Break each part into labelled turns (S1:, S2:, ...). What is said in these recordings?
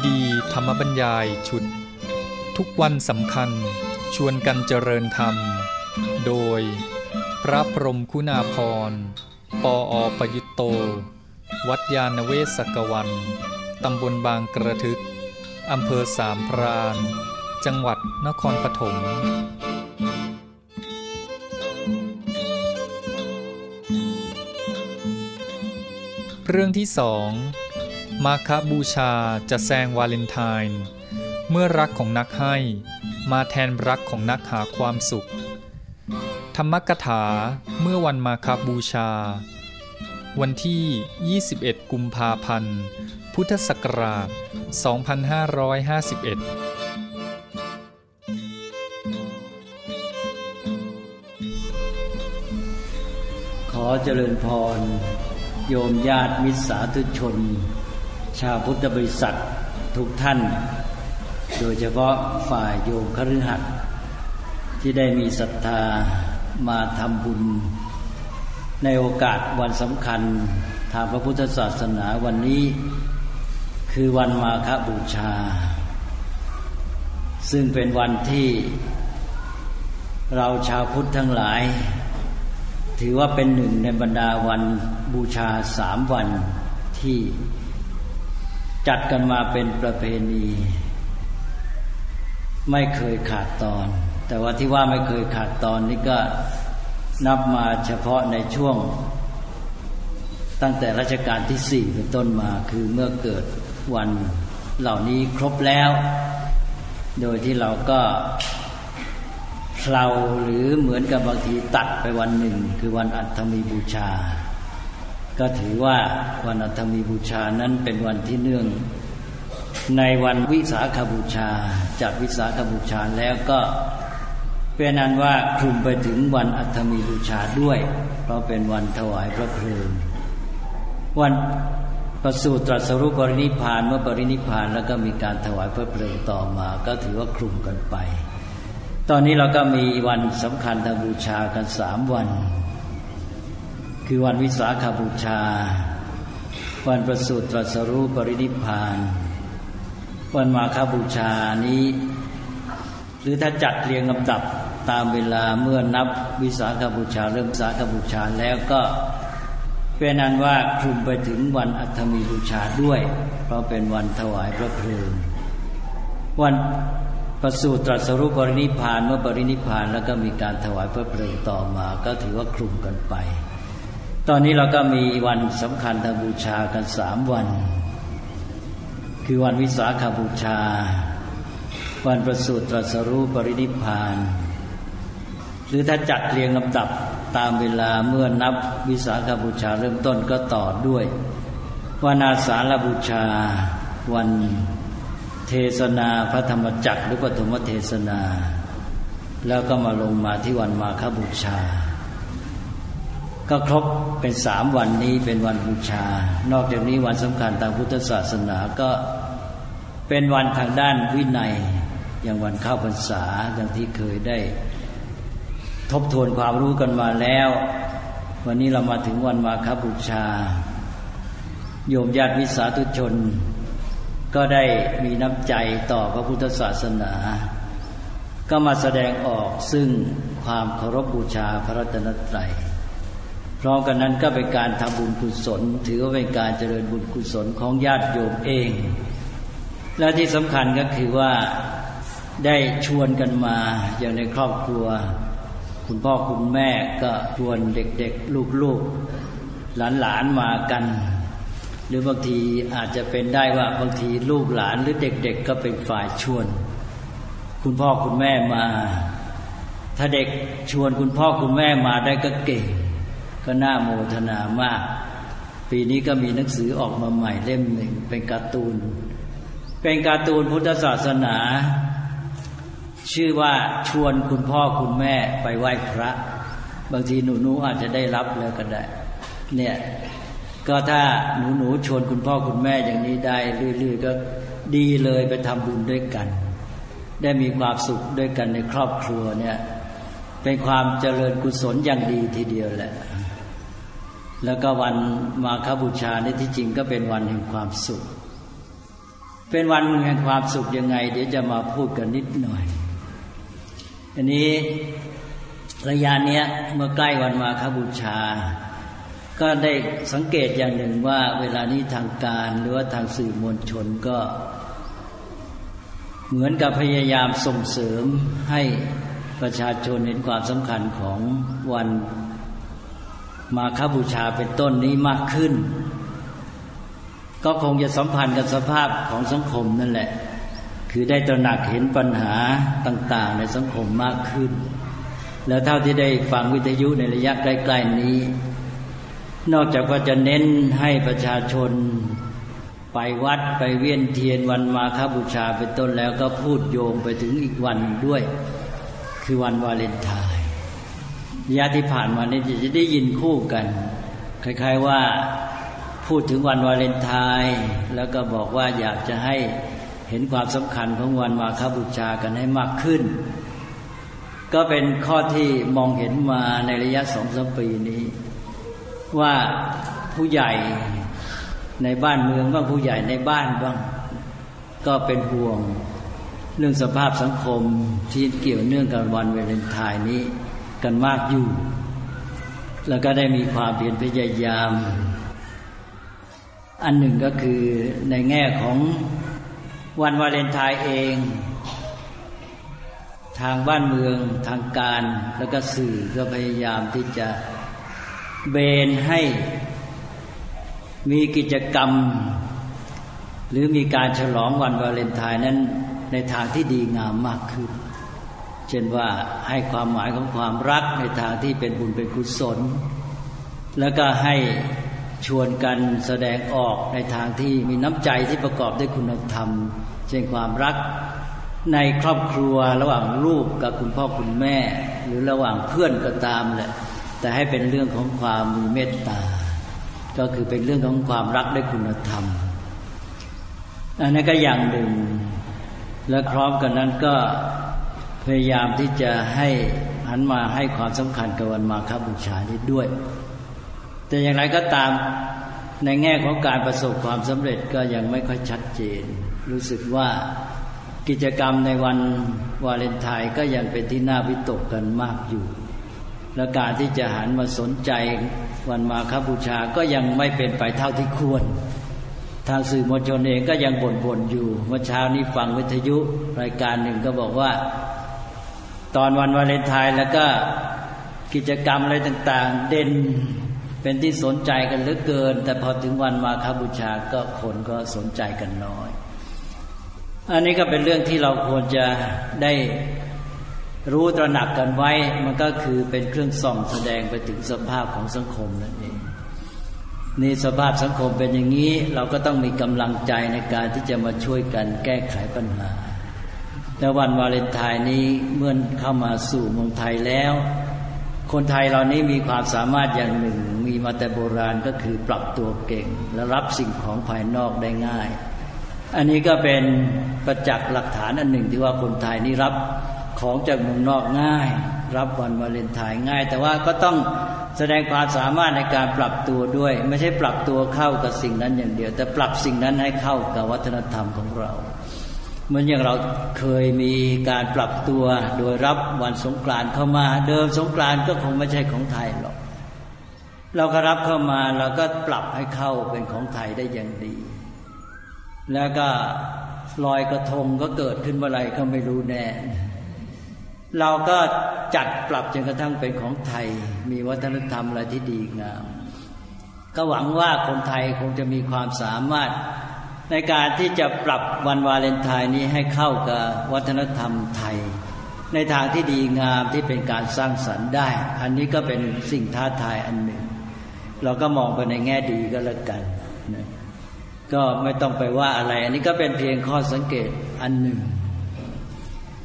S1: ซีดีธรรมบรรยายชุด ทุกวันสำคัญชวนกันเจริญธรรม โดย พระพรมคุณาพร ปออประยุตโต วัดยาณเวศกวัน ตำบลบางกระทึก อำเภอสามพราน จังหวัดนครปฐมเรื่องที่สอง มาคบูชาจะแซงวาเลนไทน์เมื่อรักของนักให้ มาแทนรักของนักหาความสุข ธรรมกถาเมื่อวันมาคบูชา วันที่ 21 กุมภาพันธ์ พุทธศักราช 2551
S2: ขอเจริญพร โยมญาติมิตรสาธุชน ชาวพุทธบริษัททุกท่าน โดยเฉพาะฝ่ายโยมคฤหัสถ์ที่ได้มีศรัทธามาทำบุญ ในโอกาสวันสำคัญทางพระพุทธศาสนาวันนี้ คือวันมาฆบูชา ซึ่งเป็นวันที่เราชาวพุทธทั้งหลาย ถือว่าเป็นหนึ่งในบรรดาวันบูชาสามวันที่ จัดกันมาเป็นประเพณี ไม่เคยขาดตอน แต่ว่าที่ว่าไม่เคยขาดตอนนี่ก็นับมาเฉพาะในช่วง ตั้งแต่รัชกาลที่สี่เป็นต้นมาคือเมื่อเกิดวันเหล่านี้ครบแล้ว โดยที่เราก็เพลาหรือเหมือนกับบางทีตัดไปวันหนึ่ง คือวันอัฐมีบูชา ก็ถือว่าวันอัฐมีบูชานั้นเป็นวันที่เนื่อง ในวันวิสาขบูชาจากวิสาขบูชาแล้วก็เป็นนั้นว่าคลุมไปถึงวันอัฐมีบูชาด้วย เพราะเป็นวันถวายพระเพลิงวันประสูติตรัสรู้ปรินิพานเมื่อปรินิพานแล้วก็มีการถวายพระเพลิงต่อมา ก็ถือว่าคลุมกันไป ตอนนี้เราก็มีวันสำคัญทางบูชากันสามวัน คือวันวิสาขบูชา วันประสูติตรัสรู้ปรินิพานวันมาคบูชานี้ หรือถ้าจัดเรียงลำดับตามเวลาเมื่อนับวิสาขบูชา เริ่มวิสาขบูชาแล้วก็เป็นนั้นว่าคลุมไปถึงวันอัฐมีบูชาด้วย เพราะเป็นวันถวายพระเพลิง วันประสูติตรัสรู้ปรินิพานเมื่อปรินิพานแล้วก็มีการถวายพระเพลิงต่อมา ก็ถือว่าคลุมกันไป ตอนนี้เราก็มีวันสำคัญทางบูชากันสามวัน คือวันวิสาขบูชา วันประสูติตรัสรู้ปรินิพาน หรือถ้าจัดเรียงลำดับตามเวลาเมื่อนับวิสาขบูชาเริ่มต้นก็ต่อด้วย วันอาสาฬบูชา วันเทศนาพระธรรมจักรหรือปฐมเทศนา แล้วก็มาลงมาที่วันมาคบูชา ก็ครบเป็นสามวันนี้เป็นวันบูชา นอกจากนี้วันสำคัญทางพุทธศาสนาก็เป็นวันทางด้านวินัย อย่างวันเข้าพรรษาอย่างที่เคยได้ ทบทวนความรู้กันมาแล้ว วันนี้เรามาถึงวันมาคบูชา โยมญาติวิสาธุชน ก็ได้มีน้ำใจต่อพระพุทธศาสนา ก็มาแสดงออกซึ่งความเคารพบูชาพระรัตนตรัย พร้อมกันนั้นก็เป็นการทำบุญกุศล ถือว่าเป็นการเจริญบุญกุศลของญาติโยมเอง และที่สำคัญก็คือว่าได้ชวนกันมาอย่างในครอบครัว คุณพ่อคุณแม่ก็ชวนเด็กๆ ลูกๆ หลานๆ มากัน หรือบางทีอาจจะเป็นได้ว่าบางทีลูกหลานหรือเด็ก ๆ ก็เป็นฝ่ายชวน คุณพ่อคุณแม่มา ถ้าเด็กชวนคุณพ่อคุณแม่มาได้ก็เก่ง ก็น่าโมทนามาก ปีนี้ก็มีหนังสือออกมาใหม่เล่มหนึ่งเป็นการ์ตูน เป็นการ์ตูนพุทธศาสนา ชื่อว่าชวนคุณพ่อคุณแม่ไปไหว้พระ บางทีหนูหนูอาจจะได้รับแล้วก็ได้ เนี่ยก็ถ้าหนูหนูชวนคุณพ่อคุณแม่อย่างนี้ได้เรื่อยๆก็ดีเลยไปทำบุญด้วยกัน ได้มีความสุขด้วยกันในครอบครัวเนี่ยเป็นความเจริญกุศลอย่างดีทีเดียวแหละ แล้วก็วันมาคบูชาในที่จริงก็เป็นวันแห่งความสุข เป็นวันแห่งความสุขยังไง เดี๋ยวจะมาพูดกันนิดหน่อย อันนี้ระยะเนี้ยเมื่อใกล้วันมาคบูชา ก็ได้สังเกตอย่างหนึ่งว่าเวลานี้ทางการหรือว่าทางสื่อมวลชนก็ เหมือนกับพยายามส่งเสริมให้ประชาชนเห็นความสำคัญของวัน มาคบูชาเป็นต้นนี้มากขึ้น ก็คงจะสัมพันธ์กับสภาพของสังคมนั่นแหละ คือได้ตระหนักเห็นปัญหาต่าง ๆ ในสังคมมากขึ้น แล้วเท่าที่ได้ฟังวิทยุในระยะใกล้ๆนี้ นอกจากว่าจะเน้นให้ประชาชนไปวัดไปเวียนเทียนวันมาคบูชาเป็นต้นแล้วก็พูดโยงไปถึงอีกวันด้วย คือวันวาเลนไทน์ ยาที่ผ่านมานี่จะได้ยินคู่กัน คล้าย ๆว่าพูดถึงวันวาเลนไทน์แล้วก็บอกว่าอยากจะให้เห็นความสำคัญของวันมาคบูชากันให้มากขึ้น ก็เป็นข้อที่มองเห็นมาในระยะสองสมปีนี้ ว่าผู้ใหญ่ในบ้านเมืองบ้างผู้ใหญ่ในบ้านบ้าง ก็เป็นห่วงเรื่องสภาพสังคมที่เกี่ยวเนื่องกับวันวาเลนไทน์นี้ กันมากอยู่ แล้วก็ได้มีความเพียรพยายาม อันหนึ่งก็คือในแง่ของวันวาเลนไทน์เอง ทางบ้านเมืองทางการแล้วก็สื่อก็พยายามที่จะเบนให้มีกิจกรรม หรือมีการฉลองวันวาเลนไทน์นั้นในทางที่ดีงามมากขึ้น เช่นว่าให้ความหมายของความรักในทางที่เป็นบุญเป็นกุศล แล้วก็ให้ชวนกันแสดงออกในทางที่มีน้ำใจที่ประกอบด้วยคุณธรรม เช่นความรักในครอบครัวระหว่างลูกกับคุณพ่อคุณแม่ หรือระหว่างเพื่อนก็ตามแหละแต่ให้เป็นเรื่องของความมีเมตตา ก็คือเป็นเรื่องของความรักด้วยคุณธรรมอันนั้นก็อย่างหนึ่งและพร้อมกันนั้นก็ ยายามที่จะให้หันมาให้ความสำคัญกับวันมาคบูชานี้ด้วย แต่อย่างไรก็ตามในแง่ของการประสบความสำเร็จก็ยังไม่ค่อยชัดเจน รู้สึกว่ากิจกรรมในวันวาเลนไทน์ก็ยังเป็นที่น่าวิตกกันมากอยู่ และการที่จะหันมาสนใจวันมาคบูชาก็ยังไม่เป็นไปเท่าที่ควร ทางสื่อมวลชนเองก็ยังบ่นๆอยู่ เมื่อเช้านี้ฟังวิทยุรายการหนึ่งก็บอกว่า ตอนวันวาเลนไทน์แล้วก็กิจกรรมอะไรต่าง ๆ เด่นเป็นที่สนใจกันเหลือเกิน แต่พอถึงวันมาคบูชาก็คนก็สนใจกันน้อย อันนี้ก็เป็นเรื่องที่เราควรจะได้รู้ตระหนักกันไว้ มันก็คือเป็นเครื่องส่องแสดงไปถึงสภาพของสังคมนั่นเองนี่สภาพสังคมเป็นอย่างนี้ เราก็ต้องมีกำลังใจในการที่จะมาช่วยกันแก้ไขปัญหา และวันวาเลนไทน์นี้เมื่อเข้ามาสู่เมืองไทยแล้ว คนไทยเรานี้มีความสามารถอย่างหนึ่ง มีมาแต่โบราณก็คือปรับตัวเก่ง และรับสิ่งของภายนอกได้ง่าย อันนี้ก็เป็นประจักษ์หลักฐานอันหนึ่งที่ว่าคนไทยนี้รับของจากเมืองนอกง่าย รับวันวาเลนไทน์ง่าย แต่ว่าก็ต้องแสดงความสามารถในการปรับตัวด้วย ไม่ใช่ปรับตัวเข้ากับสิ่งนั้นอย่างเดียว แต่ปรับสิ่งนั้นให้เข้ากับวัฒนธรรมของเรา เหมือนอย่างเราเคยมีการปรับตัวโดยรับวันสงกรานต์เข้ามา เดิมสงกรานต์ก็คงไม่ใช่ของไทยหรอกเราก็รับเข้ามาเราก็ปรับให้เข้าเป็นของไทยได้อย่างดี แล้วก็ลอยกระทงก็เกิดขึ้นเมื่อไรก็ไม่รู้แน่ เราก็จัดปรับจนกระทั่งเป็นของไทย มีวัฒนธรรมอะไรที่ดีงาม ก็หวังว่าคนไทยคงจะมีความสามารถ ในการที่จะปรับวันวาเลนไทน์นี้ให้เข้ากับวัฒนธรรมไทย ในทางที่ดีงามที่เป็นการสร้างสรรค์ได้ อันนี้ก็เป็นสิ่งท้าทายอันหนึ่ง เราก็มองไปในแง่ดีก็แล้วกันนะก็ไม่ต้องไปว่าอะไร อันนี้ก็เป็นเพียงข้อสังเกตอันหนึ่ง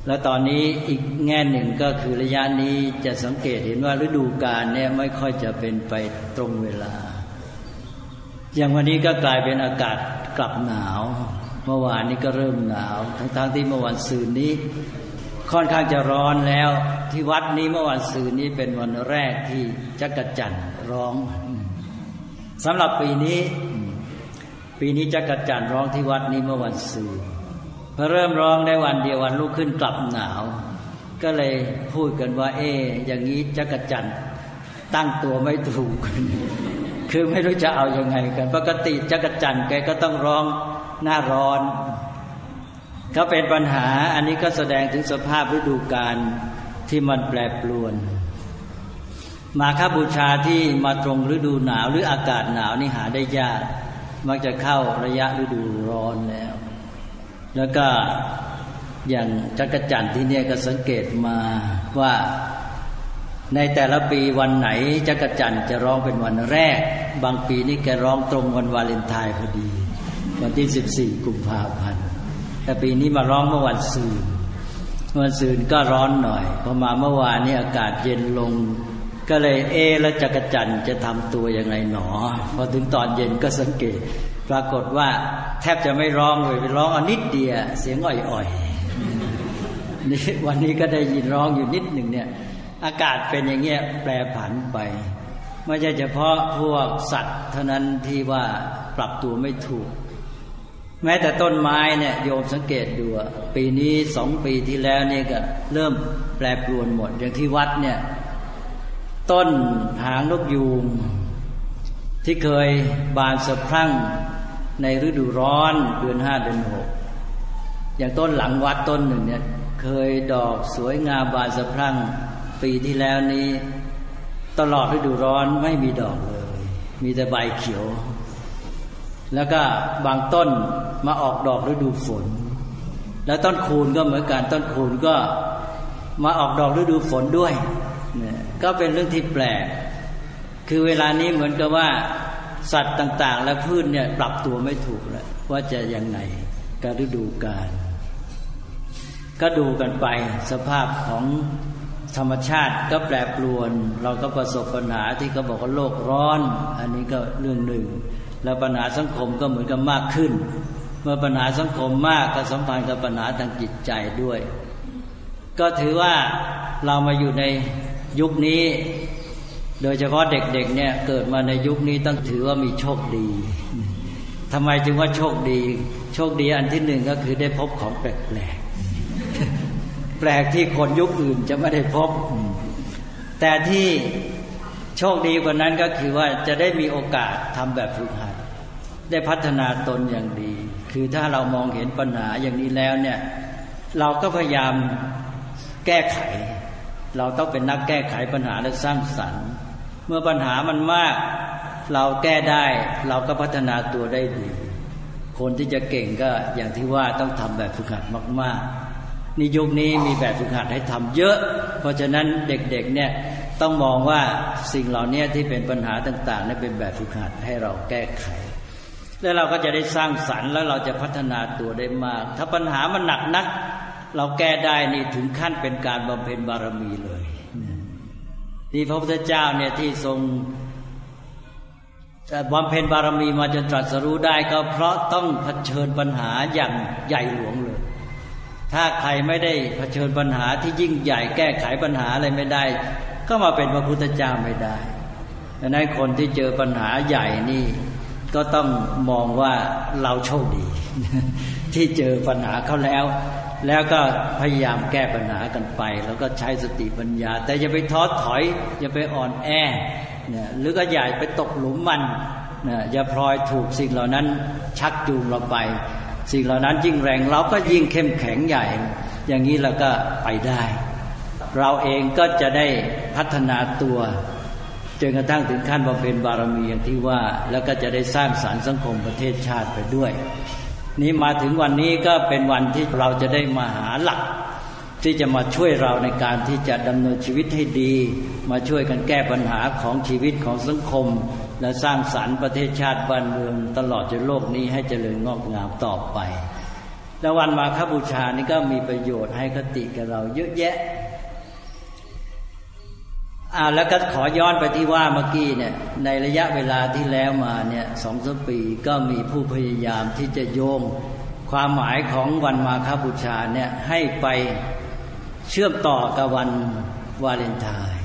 S2: แล้วตอนนี้อีกแง่หนึ่งก็คือระยะนี้จะสังเกตเห็นว่าฤดูกาลเนี่ยไม่ค่อยจะเป็นไปตรงเวลา อย่างวันนี้ก็กลายเป็นอากาศ กลับหนาว เมื่อวานนี้ก็เริ่มหนาว ทั้งๆทที่เมื่อวันซืนนี้ ค่อนข้างจะร้อนแล้ว ที่วัดนี้เมื่อวันซืนนี้เป็นวันแรกที่จักรจันร้องสำหรับปีนี้ ปีนี้จักรจันทร์ร้องที่วัดนี้เมื่อวันศุกร์พอเริ่มร้องได้วันเดียววันลุกขึ้นกลับหนาว ก็เลยพูดกันว่า เอ๊อย่างนี้จักรจันทร์ตั้งตัวไม่ถูก คือไม่รู้จะเอาอยัางไงกัน ปกติจักรจันทร์แกก็ต้องร้องหน้าร้อนก็เป็นปัญหาอันนี้ก็แสดงถึงสภาพฤดูกาลที่มันแปรปรวน มาคบูชาที่มาตรงฤดูหนาวหรืออากาศหนาวนี่หาได้ยาก มักจะเข้าระยะฤดูร้อนแล้ว แล้วก็อย่างจักรจันทร์ที่เนี่ยก็สังเกตมาว่า ในแต่ละปีวันไหนจักรจันทร์จะร้องเป็นวันแรก บางปีนี่แกร้องตรงวันวาเลนไทน์พอดี วันที่สิบสี่กุมภาพันธ์แต่ปีนี้มาร้องเมื่อวันศุกร์วันศุกร์ก็ร้อนหน่อยพอมาเมื่อวานนี้อากาศเย็นลง ก็เลยเอแล้วจักรจันทร์จะทำตัวยังไงหนอ พอถึงตอนเย็นก็สังเกต ปรากฏว่าแทบจะไม่ร้องเลยไปร้องอนิดเดียวเสียงอ่อยๆนี่วันนี้ก็ได้ยินร้องอยู่นิดหนึ่งเนี่ย อากาศเป็นอย่างเงี้ยแปรผันไป ไม่ใช่เฉพาะพวกสัตว์เท่านั้นที่ว่าปรับตัวไม่ถูก แม้แต่ต้นไม้เนี่ยโยมสังเกตดูปีนี้สองปีที่แล้วนี่ก็เริ่มแปรปรวนหมด อย่างที่วัดเนี่ย ต้นหางนกยูงที่เคยบานสะพรั่งในฤดูร้อนเดือนห้าเดือนหกอย่างต้นหลังวัดต้นหนึ่งเนี่ยเคยดอกสวยงามบานสะพรั่ง ปีที่แล้วนี้ ตลอดฤดูร้อนไม่มีดอกเลย มีแต่ใบเขียว แล้วก็บางต้นมาออกดอกฤดูฝน แล้วต้นคูนก็เหมือนกันต้นคูนก็มาออกดอกฤดูฝนด้วยเนี่ยก็เป็นเรื่องที่แปลก คือเวลานี้เหมือนกับว่าสัตว์ต่างๆ และพืชเนี่ยปรับตัวไม่ถูกแล้วว่าจะยังไงกับฤดูกาลก็ดูกันไปสภาพของ ธรรมชาติก็แปรปรวน เราก็ประสบปัญหาที่เขาบอกว่าโลกร้อน อันนี้ก็เรื่องหนึ่ง แล้วปัญหาสังคมก็เหมือนกับมากขึ้น เมื่อปัญหาสังคมมากก็สัมพันธ์กับปัญหาทางจิตใจด้วย ก็ถือว่าเรามาอยู่ในยุคนี้ โดยเฉพาะเด็กๆเนี่ยเกิดมาในยุคนี้ต้องถือว่ามีโชคดีทำไมจึงว่าโชคดี โชคดีอันที่หนึ่งก็คือได้พบของแปลก แปลกที่คนยุคอื่นจะไม่ได้พบ แต่ที่โชคดีกว่านั้นก็คือว่าจะได้มีโอกาสทำแบบฝึกหัด ได้พัฒนาตนอย่างดี คือถ้าเรามองเห็นปัญหาอย่างนี้แล้วเนี่ย เราก็พยายามแก้ไข เราต้องเป็นนักแก้ไขปัญหาและสร้างสรรค์ เมื่อปัญหามันมาก เราแก้ได้ เราก็พัฒนาตัวได้ดี คนที่จะเก่งก็อย่างที่ว่าต้องทำแบบฝึกหัดมาก ๆ นี่ยุคนี้มีแบบฝึกหัดให้ทำเยอะ เพราะฉะนั้นเด็กๆเนี่ยต้องมองว่าสิ่งเหล่านี้ที่เป็นปัญหาต่างๆนี่เป็นแบบฝึกหัดให้เราแก้ไข แล้วเราก็จะได้สร้างสรรค์แล้วเราจะพัฒนาตัวได้มาก ถ้าปัญหามันหนักนัก เราแก้ได้นี่ถึงขั้นเป็นการบำเพ็ญบารมีเลยนี่พระพุทธเจ้าเนี่ยที่ทรงบำเพ็ญบารมีมาจนตรัสรู้ได้ก็เพราะต้องเผชิญปัญหาอย่างใหญ่หลวงเลย ถ้าใครไม่ได้เผชิญปัญหาที่ยิ่งใหญ่แก้ไขปัญหาอะไรไม่ได้ ก็มาเป็นพระพุทธเจ้าไม่ได้ดังนั้นคนที่เจอปัญหาใหญ่นี่ ก็ต้องมองว่าเราโชคดี ที่เจอปัญหาเขาแล้ว แล้วก็พยายามแก้ปัญหากันไป แล้วก็ใช้สติปัญญา แต่อย่าไปท้อถอย อย่าไปอ่อนแอเนี่ยหรือก็อย่าไปตกหลุมมันเนี่ยอย่าพลอยถูกสิ่งเหล่านั้นชักจูงเราไป สิ่งเหล่านั้นยิ่งแรงเราก็ยิ่งเข้มแข็งใหญ่ อย่างนี้เราก็ไปได้ เราเองก็จะได้พัฒนาตัวจนกระทั่งถึงขั้นบำเพ็ญบารมีอย่างที่ว่า แล้วก็จะได้สร้างสารรค์สังคมประเทศชาติไปด้วย นี้มาถึงวันนี้ก็เป็นวันที่เราจะได้มาหาหลัก ที่จะมาช่วยเราในการที่จะดำเนินชีวิตให้ดี มาช่วยกันแก้ปัญหาของชีวิตของสังคม และสร้างสรรค์ประเทศชาติบ้านเมือง ตลอดจนโลกนี้ให้เจริญงอกงามต่อไป แล้ววันมาคบูชานี่ก็มีประโยชน์ให้คติกับเราเยอะแยะอ่าแล้วก็ขอย้อนไปที่ว่าเมื่อกี้เนี่ยในระยะเวลาที่แล้วมาเนี่ยสองสปีก็มีผู้พยายามที่จะโยงความหมายของวันมาคบูชาเนี่ยให้ไปเชื่อมต่อกับวันวาเลนไทน์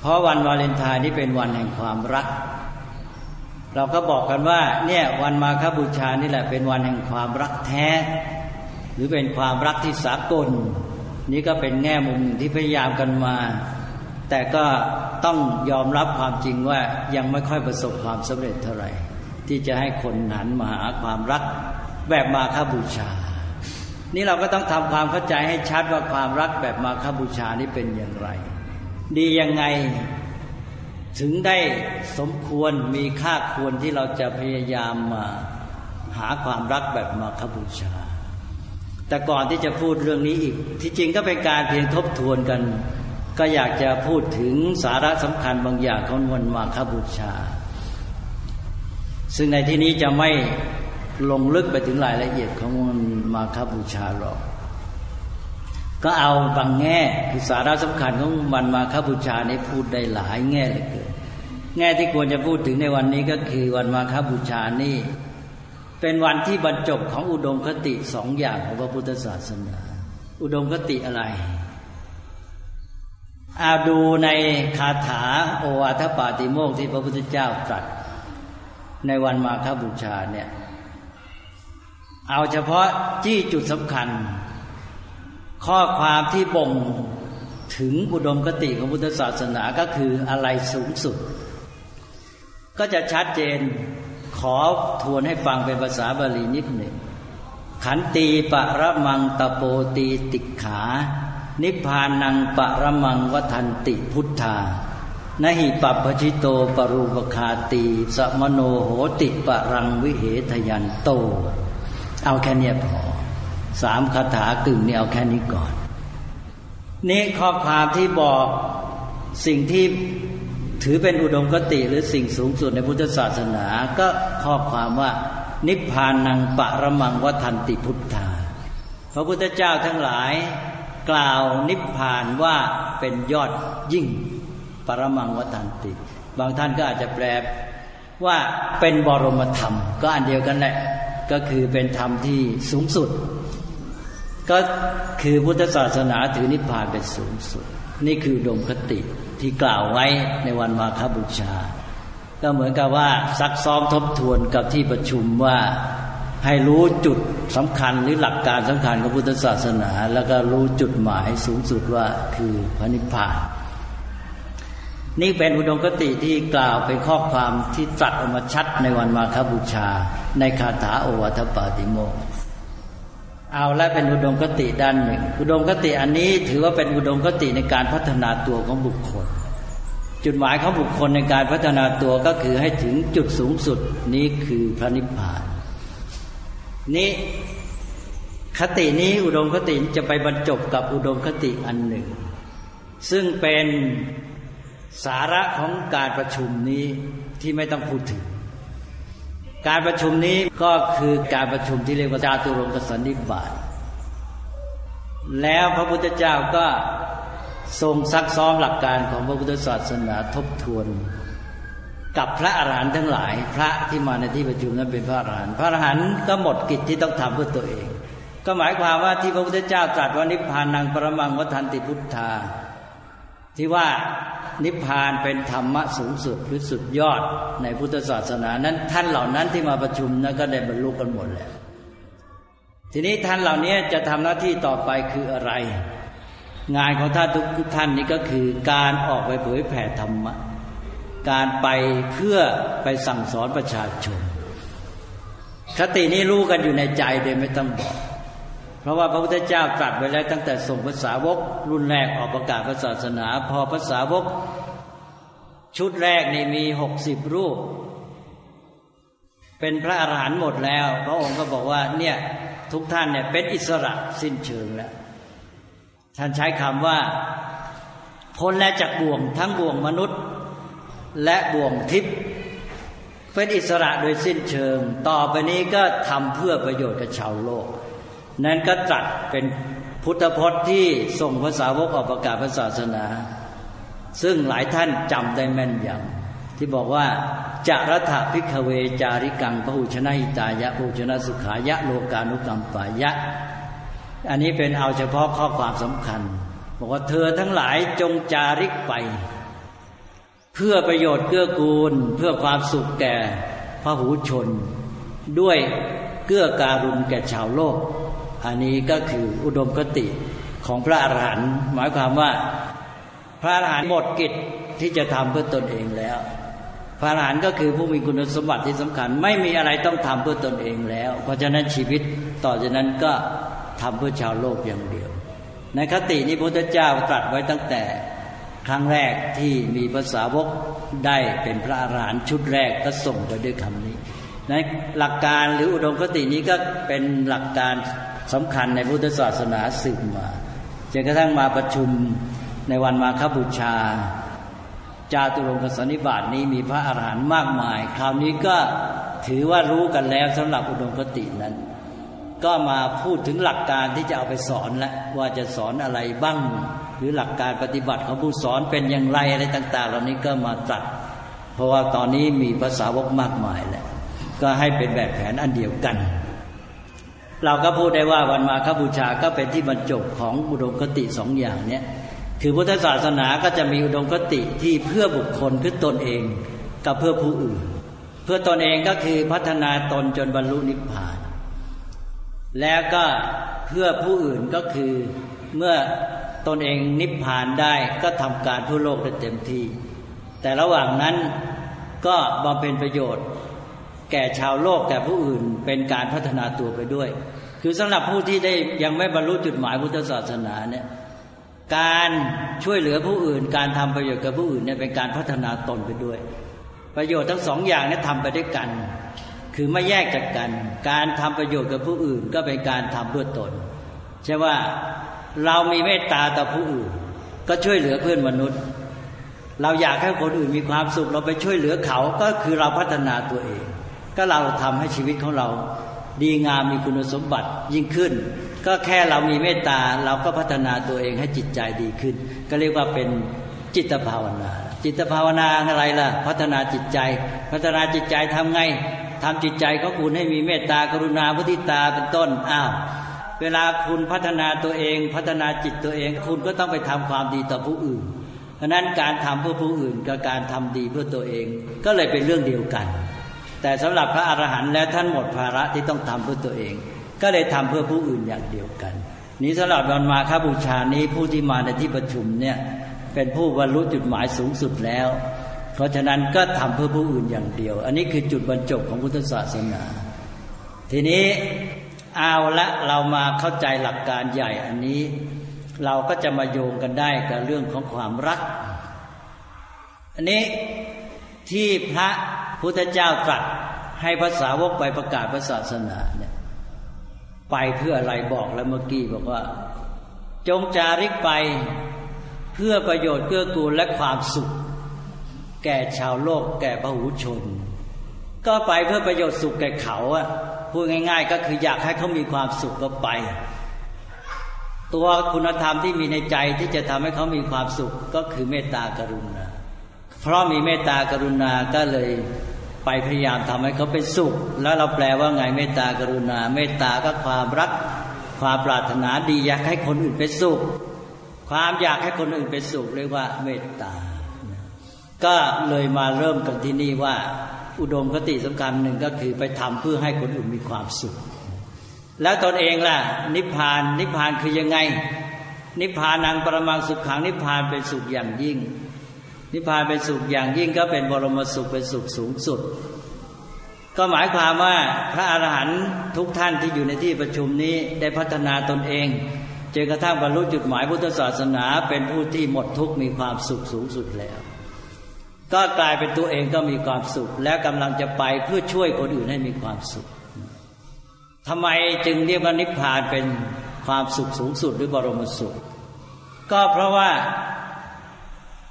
S2: เพราะวันวาเลนไทน์นี่เป็นวันแห่งความรัก เราก็บอกกันว่า เนี่ยวันมาคบูชานี่แหละเป็นวันแห่งความรักแท้ หรือเป็นความรักที่สากล นี่ก็เป็นแง่มุมที่พยายามกันมา แต่ก็ต้องยอมรับความจริงว่ายังไม่ค่อยประสบความสำเร็จเท่าไหร่ ที่จะให้คนหันมาหาความรักแบบมาคบูชา นี่เราก็ต้องทำความเข้าใจให้ชัดว่าความรักแบบมาคบูชานี่เป็นอย่างไร ดียังไง ถึงได้สมควรมีค่าควรที่เราจะพยายามมาหาความรักแบบมาคบูชา แต่ก่อนที่จะพูดเรื่องนี้อีก ที่จริงก็เป็นการเพียงทบทวนกัน ก็อยากจะพูดถึงสาระสำคัญบางอย่างของวันมาคบูชา ซึ่งในที่นี้จะไม่ลงลึกไปถึงรายละเอียดของวันมาคบูชาหรอก ก็เอาบางแง่คือสาระสำคัญของวันมาคบูชานี้พูดได้หลายแง่เลยเกินแง่ที่ควรจะพูดถึงในวันนี้ก็คือวันมาคบูชานี่ เป็นวันที่บรรจบของอุดมคติสองอย่างของพระพุทธศาสนา อุดมคติอะไรอาดูในคาถาโอวาทปาติโมกที่พระพุทธเจ้าตรัส ในวันมาคบูชาเนี่ย เอาเฉพาะที่จุดสำคัญ ข้อความที่บ่งถึงอุดมคติของพุทธศาสนาก็คืออะไรสูงสุด ก็จะชัดเจนขอทวนให้ฟังเป็นภาษาบาลีนิดหนึ่ง ขันตีปะระมังตะโปตีติขา นิพพานังปะระมังวัทันติพุทธานหิปัปชิโตปรูปคาตีสมโนโหติปะรังวิเหทยันโต เอาแค่นี้พอ สามคาถากึ่งนี่เอาแค่นี้ก่อน นี่ข้อความที่บอกสิ่งที่ถือเป็นอุดมคติหรือสิ่งสูงสุดในพุทธศาสนา ก็ข้อความว่า นิพพานังปะระมังวัทันติพุทธา พระพุทธเจ้าทั้งหลาย กล่าวนิพพานว่าเป็นยอดยิ่ง ปรมังวัทันติ บางท่านก็อาจจะแปลว่าเป็นบรมธรรม ก็อันเดียวกันแหละ ก็คือเป็นธรรมที่สูงสุด ก็คือพุทธศาสนาถือนิพพานเป็นสูงสุด นี่คือดมคติที่กล่าวไว้ในวันมาคบูชา ก็เหมือนกับว่าซักซ้อมทบทวนกับที่ประชุมว่าให้รู้จุดสำคัญหรือหลักการสำคัญของพุทธศาสนา แล้วก็รู้จุดหมายสูงสุดว่าคือพระนิพพาน นี่เป็นอุดมคติที่กล่าวเป็นข้อความที่ตรัสออกมาชัดในวันมาคบูชา ในคาถาโอวัทปาติโมก เอาและเป็นอุดมคติด้านหนึ่ง อุดมคติอันนี้ถือว่าเป็นอุดมคติในการพัฒนาตัวของบุคคล จุดหมายของบุคคลในการพัฒนาตัวก็คือให้ถึงจุดสูงสุดนี้คือพระนิพพาน นี้คตินี้อุดมคติจะไปบรรจบกับอุดมคติอันหนึ่ง ซึ่งเป็นสาระของการประชุมนี้ที่ไม่ต้องพูดถึง การประชุมนี้ก็คือการประชุมที่เรียกว่าจาตุรงกสันนิบาตแล้วพระพุทธเจ้าก็ทรงซักซ้อมหลักการของพระพุทธศาสนาทบทวน กับพระอาหารหันต์ทั้งหลาย พระที่มาในที่ประชุมนั้นเป็นพระอาหารหันต์พระอาหารหันต์ก็หมดกิจที่ต้องทำเพื่อตัวเอง ก็หมายความว่าที่พระพุทธเจ้าตรัสว่านิพพานังประมังวัฏันติพุทธา ที่ว่านิพพานเป็นธรรมะสูงสุดหรือสุดยอดในพุทธศาสนานั้น ท่านเหล่านั้นที่มาประชุมนั้นก็ได้บรรลุกันหมดแล้วทีนี้ท่านเหล่านี้จะทำหน้าที่ต่อไปคืออะไร งานของท่านทุกท่านนี้ก็คือการออกไปเผยแผ่ธรรมะการไปเพื่อไปสั่งสอนประชาชนคตินี้รู้กันอยู่ในใจโดยไม่ต้องบอก เพราะว่าพระพุทธเจ้าตรัสไว้แล้วตั้งแต่ส่งภาษาวก รุ่นแรกออกประกาศศาสนา พอภาษาวก ชุดแรกนี่มีหกสิบรูป เป็นพระอรหันต์หมดแล้ว พระองค์ก็บอกว่าเนี่ยทุกท่านเนี่ยเป็นอิสระสิ้นเชิงแล้ว ท่านใช้คำว่าพ้นและจากบ่วงทั้งบ่วงมนุษย์ และบ่วงทิพย์เป็นอิสระโดยสิ้นเชิง ต่อไปนี้ก็ทำเพื่อประโยชน์กับชาวโลก นั้นก็ตรัสเป็นพุทธพจน์ที่ส่งภาษาวกออกประกาศศาสนา ซึ่งหลายท่านจำได้แม่นยำที่บอกว่าจารัฐพิกเวจาริกังพระอุชนะหิตายะพระอุชนะสุขายะโลกานุกรรมปายะ อันนี้เป็นเอาเฉพาะข้อความสำคัญ บอกว่าเธอทั้งหลายจงจาริกไป เพื่อประโยชน์เกื้อกูล เพื่อความสุขแก่พระหูชน ด้วยเกื้อการุณแก่ชาวโลก อันนี้ก็คืออุดมคติของพระอรหันต์หมายความว่าพระอรหันต์หมดกิจที่จะทำเพื่อตนเองแล้ว พระอรหันต์ก็คือผู้มีคุณสมบัติที่สำคัญ ไม่มีอะไรต้องทำเพื่อตนเองแล้ว เพราะฉะนั้นชีวิตต่อจากนั้นก็ทำเพื่อชาวโลกอย่างเดียว ในคตินี้พระพุทธเจ้าตรัสไว้ตั้งแต่ครั้งแรกที่มีภาษาวกได้เป็นพระอรหันต์ชุดแรกก็ส่งไปด้วยคำนี้ในหลักการหรืออุดมคตินี้ก็เป็นหลักการ สำคัญในพุทธศาสนาสืบมาจนกระทั่งมาประชุมในวันมาคบูชา จาตุรงกสนิบาตนี้มีพระอาหารหันต์มากมาย คราวนี้ก็ถือว่ารู้กันแล้วสำหรับอุดมคตินั้น ก็มาพูดถึงหลักการที่จะเอาไปสอนแล้วว่าจะสอนอะไรบ้าง หรือหลักการปฏิบัติของผู้สอนเป็นอย่างไรอะไรต่าง ๆ เหล่านี้ก็มาตรัสเพราะว่าตอนนี้มีภาษาวกมากมายแล้วก็ให้เป็นแบบแผนอันเดียวกัน เราก็พูดได้ว่าวันมาคบูชาก็เป็นที่บรรจบของอุดมคติสองอย่างเนี้ยคือพุทธศาสนาก็จะมีอุดมคติที่เพื่อบุคคลคือตนเองกับเพื่อผู้อื่น เพื่อตนเองก็คือพัฒนาตนจนบรรลุนิพพาน แล้วก็เพื่อผู้อื่นก็คือเมื่อตนเองนิพพานได้ก็ทำการเพื่อโลกได้เต็มที่ แต่ระหว่างนั้นก็บำเพ็ญประโยชน์ แก่ชาวโลกแก่ผู้อื่นเป็นการพัฒนาตัวไปด้วย คือสำหรับผู้ที่ได้ยังไม่บรรลุจุดหมายพุทธศาสนาเนี่ยการช่วยเหลือผู้อื่น การทำประโยชน์กับผู้อื่นเนี่ยเป็นการพัฒนาตนไปด้วย ประโยชน์ทั้งสองอย่างนี้ทำไปด้วยกัน คือไม่แยกจากกัน การทำประโยชน์กับผู้อื่นก็เป็นการทำเพื่อตนใช่ว่าเรามีเมตตาต่อผู้อื่น ก็ช่วยเหลือเพื่อนมนุษย์ เราอยากให้คนอื่นมีความสุขเราไปช่วยเหลือเขาก็คือเราพัฒนาตัวเอง ก็เราทำให้ชีวิตของเรา ดีงามมีคุณสมบัติยิ่งขึ้น ก็แค่เรามีเมตตาเราก็พัฒนาตัวเองให้จิตใจดีขึ้น ก็เรียกว่าเป็นจิตภาวนา จิตภาวนาอะไรล่ะ พัฒนาจิตใจ พัฒนาจิตใจทำไงทำจิตใจของคุณให้มีเมตตากรุณาพุทิตาเป็นต้นอ้าวเวลาคุณพัฒนาตัวเอง พัฒนาจิตตัวเอง คุณก็ต้องไปทำความดีต่อผู้อื่น เพราะนั้นการทำเพื่อผู้อื่นกับการทำดีเพื่อตัวเอง ก็เลยเป็นเรื่องเดียวกัน แต่สำหรับพระอรหันต์และท่านหมดภาระที่ต้องทำเพื่อตัวเอง ก็เลยทำเพื่อผู้อื่นอย่างเดียวกัน นี้สำหรับวันมาคบูชานี้ผู้ที่มาในที่ประชุมเนี่ยเป็นผู้บรรลุจุดหมายสูงสุดแล้ว เพราะฉะนั้นก็ทำเพื่อผู้อื่นอย่างเดียว อันนี้คือจุดบรรจบของพุทธศาสนา ทีนี้เอาละเรามาเข้าใจหลักการใหญ่อันนี้ เราก็จะมาโยงกันได้กับเรื่องของความรัก อันนี้ที่พระ พุทธเจ้าตรัสให้ภาษาวกไปประกาศศาสนาเนี่ยไปเพื่ออะไรบอกแล้วเมื่อกี้บอกว่า จงจาริกไปเพื่อประโยชน์เกื้อกูลและความสุข แก่ชาวโลก แก่พหูชน ก็ไปเพื่อประโยชน์สุขแก่เขาอะพูดง่าย ๆ ก็คืออยากให้เขามีความสุขก็ไป ตัวคุณธรรมที่มีในใจที่จะทำให้เขามีความสุขก็คือเมตตากรุณา ราะมีเมตตากรุณาก็เลยไปพยายามทำให้เขาเป็นสุข แล้วเราแปลว่าไงเมตตากรุณา เมตตาก็ความรัก ความปรารถนาดีอยากให้คนอื่นเป็นสุข ความอยากให้คนอื่นเป็นสุขเรียกว่าเมตตา ก็เลยมาเริ่มกันที่นี่ว่า อุดมคติสำคัญหนึ่งก็คือไปทำเพื่อให้คนอื่นมีความสุข แล้วตนเองล่ะ นิพพานนิพพานคือยังไง นิพพานังประมังสุขขังนิพพานเป็นสุขอย่างยิ่ง นิพพานเป็นสุขอย่างยิ่งก็เป็นบรมสุขเป็นสุขสูงสุด ก็หมายความว่าพระอาหารหันต์ทุกท่านที่อยู่ในที่ประชุมนี้ได้พัฒนาตนเองจนกระทั่งบรรลุจุดหมายพุทธศาสนา เป็นผู้ที่หมดทุกมีความสุขสูงสุดแล้ว ก็กลายเป็นตัวเองก็มีความสุข และกำลังจะไปเพื่อช่วยคนอื่นให้มีความสุขทำไมจึงเรียกว่านิพพานเป็นความสุขสูงสุดหรือบรมสุข ก็เพราะว่า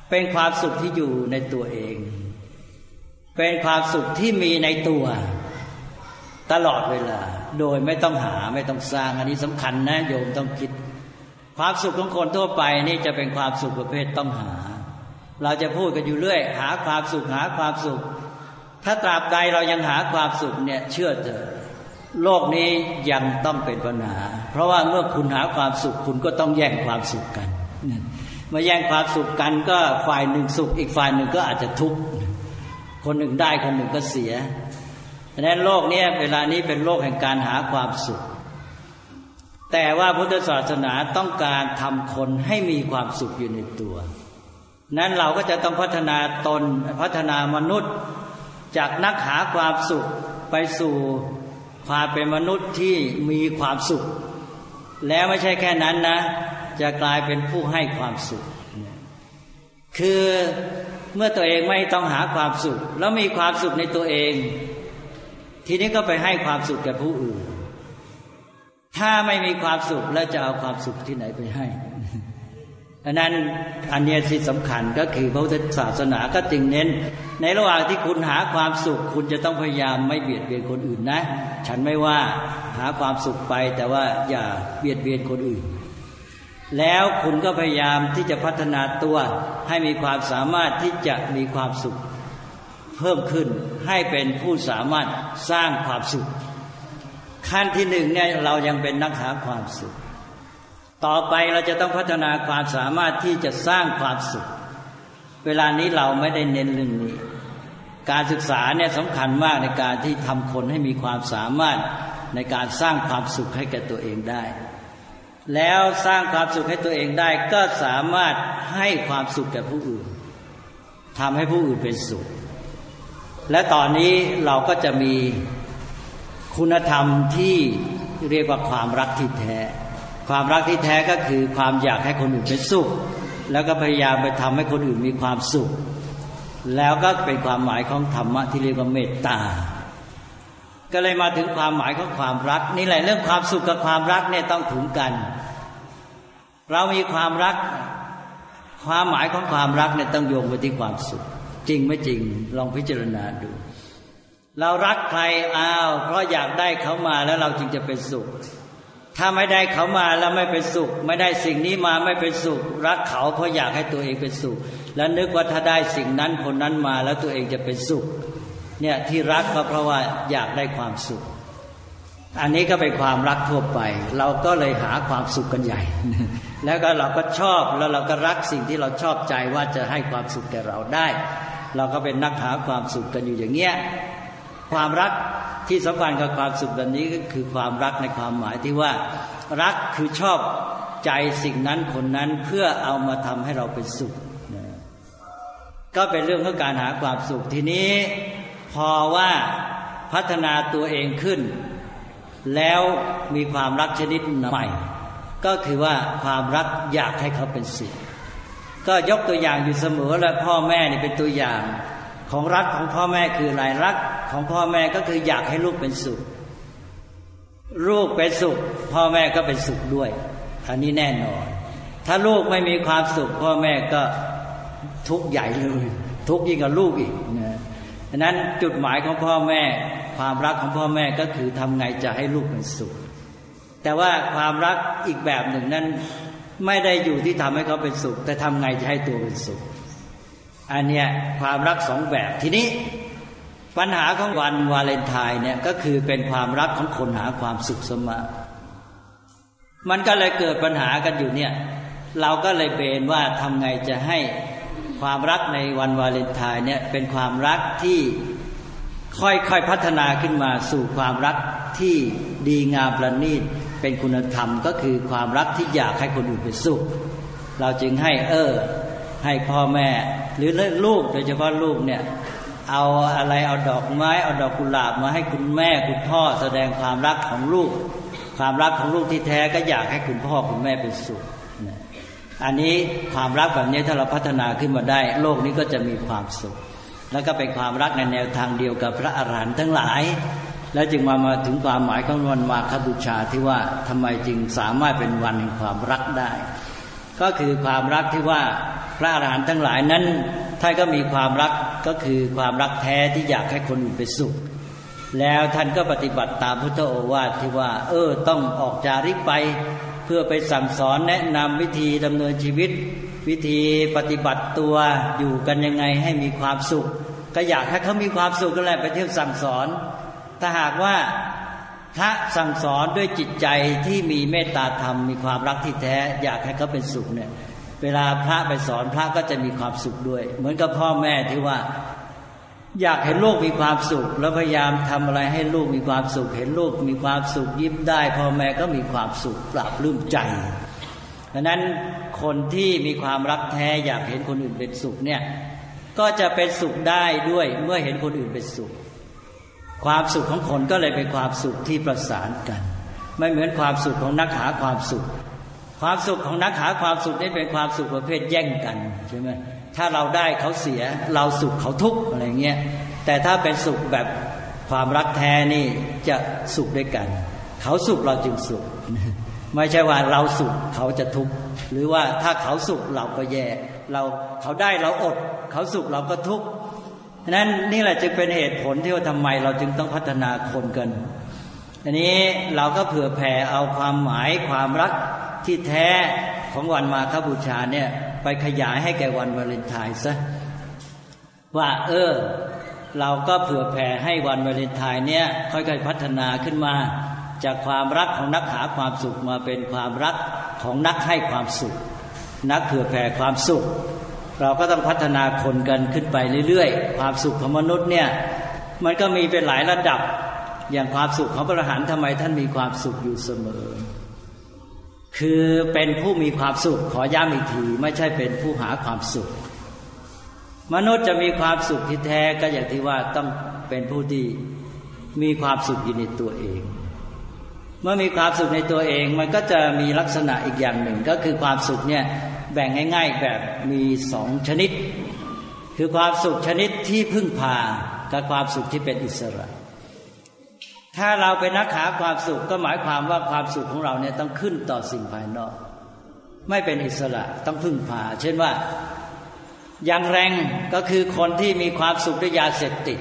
S2: เป็นความสุขที่อยู่ในตัวเอง เป็นความสุขที่มีในตัว ตลอดเวลา โดยไม่ต้องหาไม่ต้องสร้างอันนี้สำคัญนะโยมต้องคิด ความสุขของคนทั่วไปนี่จะเป็นความสุขประเภทต้องหา เราจะพูดกันอยู่เรื่อย หาความสุขหาความสุข ถ้าตราบใดเรายังหาความสุขเนี่ยเชื่อเถอะโลกนี้ยังต้องเป็นปัญหา เพราะว่าเมื่อคุณหาความสุขคุณก็ต้องแย่งความสุขกัน มาแย่งความสุขกันก็ฝ่ายหนึ่งสุข อีกฝ่ายหนึ่งก็อาจจะทุกข์คนหนึ่งได้คนหนึ่งก็เสียดังนั้นโลกนี้เวลานี้เป็นโลกแห่งการหาความสุข แต่ว่าพุทธศาสนาต้องการทำคนให้มีความสุขอยู่ในตัว นั้นเราก็จะต้องพัฒนาตนพัฒนามนุษย์ จากนักหาความสุขไปสู่ความเป็นมนุษย์ที่มีความสุข แล้วไม่ใช่แค่นั้นนะ จะกลายเป็นผู้ให้ความสุข คือเมื่อตัวเองไม่ต้องหาความสุข แล้วมีความสุขในตัวเอง ทีนี้ก็ไปให้ความสุขแก่ผู้อื่น ถ้าไม่มีความสุขแล้วจะเอาความสุขที่ไหนไปให้อันนั้นอันนี้ที่สำคัญก็คือพระพุทธศาสนาก็จึงเน้น ในระหว่างที่คุณหาความสุข คุณจะต้องพยายามไม่เบียดเบียนคนอื่นนะ ฉันไม่ว่าหาความสุขไปแต่ว่าอย่าเบียดเบียนคนอื่น แล้วคุณก็พยายามที่จะพัฒนาตัวให้มีความสามารถที่จะมีความสุข เพิ่มขึ้นให้เป็นผู้สามารถสร้างความสุข ขั้นที่หนึ่งเนี่ยเรายังเป็นนักหาความสุข ต่อไปเราจะต้องพัฒนาความสามารถที่จะสร้างความสุข เวลานี้เราไม่ได้เน้นเรื่องนี้ การศึกษาเนี่ยสำคัญมากในการที่ทำคนให้มีความสามารถในการสร้างความสุขให้แก่ตัวเองได้ แล้วสร้างความสุขให้ตัวเองได้ ก็สามารถให้ความสุขแก่ผู้อื่นทำให้ผู้อื่นเป็นสุข และตอนนี้เราก็จะมีคุณธรรมที่เรียกว่าความรักที่แท้ ความรักที่แท้ก็คือความอยากให้คนอื่นเป็นสุข แล้วก็พยายามไปทำให้คนอื่นมีความสุข แล้วก็เป็นความหมายของธรรมะที่เรียกว่าเมตตา ก็เลยมาถึงความหมายของความรัก นี่แหละเรื่องความสุขกับความรักเนี่ยต้องถึงกัน เรามีความรัก ความหมายของความรักเนี่ยต้องโยงไปที่ความสุข จริงไม่จริงลองพิจารณาดู เรารักใครอ้าวเพราะอยากได้เขามาแล้วเราจึงจะเป็นสุข ถ้าไม่ได้เขามาแล้วไม่เป็นสุข ไม่ได้สิ่งนี้มาไม่เป็นสุข รักเขาเพราะอยากให้ตัวเองเป็นสุข แล้วนึกว่าถ้าได้สิ่งนั้นคนนั้นมาแล้วตัวเองจะเป็นสุข เนี่ยที่รักก็เพราะว่าอยากได้ความสุข อันนี้ก็เป็นความรักทั่วไป เราก็เลยหาความสุขกันใหญ่ แล้วก็เราก็ชอบแล้วเราก็รักสิ่งที่เราชอบใจว่าจะให้ความสุขแก่เราได้ เราก็เป็นนักหาความสุขกันอยู่อย่างเงี้ยความรักที่สำคัญกับความสุขแบบนี้ก็คือความรักในความหมายที่ว่า รักคือชอบใจสิ่งนั้นคนนั้นเพื่อเอามาทำให้เราเป็นสุข ก็เป็นเรื่องของการหาความสุขทีนี้ พอว่าพัฒนาตัวเองขึ้น แล้วมีความรักชนิดใหม่ ก็คือว่าความรักอยากให้เขาเป็นสุขก็ยกตัวอย่างอยู่เสมอและพ่อแม่นี่เป็นตัวอย่างของรักของพ่อแม่คืออะไรรักของพ่อแม่ก็คืออยากให้ลูกเป็นสุข ลูกเป็นสุข พ่อแม่ก็เป็นสุขด้วยอันนี้แน่นอน ถ้าลูกไม่มีความสุข พ่อแม่ก็ทุกข์ใหญ่เลย ทุกข์ยิ่งกว่าลูกอีกนะ ดังนั้นจุดหมายของพ่อแม่ ความรักของพ่อแม่ก็คือทำไงจะให้ลูกเป็นสุข แต่ว่าความรักอีกแบบหนึ่งนั้นไม่ได้อยู่ที่ทำให้เขาเป็นสุข แต่ทำไงจะให้ตัวเป็นสุข อันเนี้ยความรักสองแบบทีนี้ปัญหาของวันวาเลนไทน์เนี่ยก็คือเป็นความรักของคนหาความสุขสมะมันก็เลยเกิดปัญหากันอยู่เนี่ย เราก็เลยเบนว่าทำไงจะให้ ความรักในวันวาเลนไทน์เนี่ยเป็นความรักที่ค่อยๆพัฒนาขึ้นมาสู่ความรักที่ดีงามประณีตเป็นคุณธรรมก็คือความรักที่อยากให้คนอื่นเป็นสุข เราจึงให้เออให้พ่อแม่หรือลูกโดยเฉพาะลูกเนี่ยเอาอะไรเอาดอกไม้เอาดอกกุหลาบมาให้คุณแม่คุณพ่อแสดงความรักของลูก ความรักของลูกที่แท้ก็อยากให้คุณพ่อคุณแม่เป็นสุข อันนี้ความรักแบบนี้ถ้าเราพัฒนาขึ้นมาได้ โลกนี้ก็จะมีความสุข แล้วก็เป็นความรักในแนวทางเดียวกับพระอรหันต์ทั้งหลาย แล้วจึงมามาถึงความหมายของวันมาคบูชาที่ว่าทำไมจึงสามารถเป็นวันแห่งความรักได้ ก็คือความรักที่ว่าพระอรหันต์ทั้งหลายนั้นท่านก็มีความรักก็คือความรักแท้ที่อยากให้คนอื่นเป็นสุข แล้วท่านก็ปฏิบัติตามพุทธโอวาทที่ว่า เออต้องออกจาริกไป เพื่อไปสั่งสอนแนะนำวิธีดำเนินชีวิต วิธีปฏิบัติตัวอยู่กันยังไงให้มีความสุข ก็อยากให้เขามีความสุขก็แหละไปเที่ยวสั่งสอน ถ้าหากว่าพระสั่งสอนด้วยจิตใจที่มีเมตตาธรรมมีความรักที่แท้ อยากให้เขาเป็นสุขเนี่ยเวลาพระไปสอนพระก็จะมีความสุขด้วย เหมือนกับพ่อแม่ที่ว่า อยากเห็นลูกมีความสุข แล้วพยายามทำอะไรให้ลูกมีความสุข เห็นลูกมีความสุขยิ้มได้พ่อแม่ก็มีความสุขปราบลื้มใจดังนั้นคนที่มีความรักแท้อยากเห็นคนอื่นเป็นสุขเนี่ยก็จะเป็นสุขได้ด้วยเมื่อเห็นคนอื่นเป็นสุข ความสุขของคนก็เลยเป็นความสุขที่ประสานกัน ไม่เหมือนความสุขของนักหาความสุข ความสุขของนักหาความสุขนี่เป็นความสุขประเภทแย่งกันใช่ไหม ถ้าเราได้เขาเสียเราสุขเขาทุกข์อะไรเงี้ยแต่ถ้าเป็นสุขแบบความรักแท้นี่จะสุขด้วยกัน เขาสุขเราจึงสุข ไม่ใช่ว่าเราสุขเขาจะทุกข์หรือว่าถ้าเขาสุขเราก็แย่ เราเขาได้เราอด เขาสุขเราก็ทุกข์นั้นนี่แหละจึงเป็นเหตุผลที่ว่าทำไมเราจึงต้องพัฒนาคนกันอันนี้เราก็เผื่อแผ่เอาความหมายความรักที่แท้ ของวันมาคบูชาเนี่ยไปขยายให้แก่วันวาเลนไทน์ซะว่าเออ เราก็เผื่อแผ่ให้วันวาเลนไทน์เนี่ยค่อยๆพัฒนาขึ้นมา จากความรักของนักหาความสุขมาเป็นความรักของนักให้ความสุข นักเผื่อแผ่ความสุข เราก็ต้องพัฒนาคนกันขึ้นไปเรื่อยๆ ความสุขของมนุษย์เนี่ยมันก็มีเป็นหลายระดับอย่างความสุขของพระอรหันต์ทำไมท่านมีความสุขอยู่เสมอ คือเป็นผู้มีความสุข ขอย้ำอีกทีไม่ใช่เป็นผู้หาความสุข มนุษย์จะมีความสุขที่แท้ก็อย่างที่ว่าต้องเป็นผู้ที่มีความสุขอยู่ในตัวเอง เมื่อมีความสุขในตัวเอง มันก็จะมีลักษณะอีกอย่างหนึ่งก็คือความสุขเนี่ยแบ่งง่าย ๆแบบมีสองชนิด คือความสุขชนิดที่พึ่งพากับความสุขที่เป็นอิสระ ถ้าเราเป็นนักหาความสุขก็หมายความว่าความสุขของเราเนี่ยต้องขึ้นต่อสิ่งภายนอก ไม่เป็นอิสระต้องพึ่งพา เช่นว่าอย่างแรงก็คือคนที่มีความสุขด้วยยาเสพติด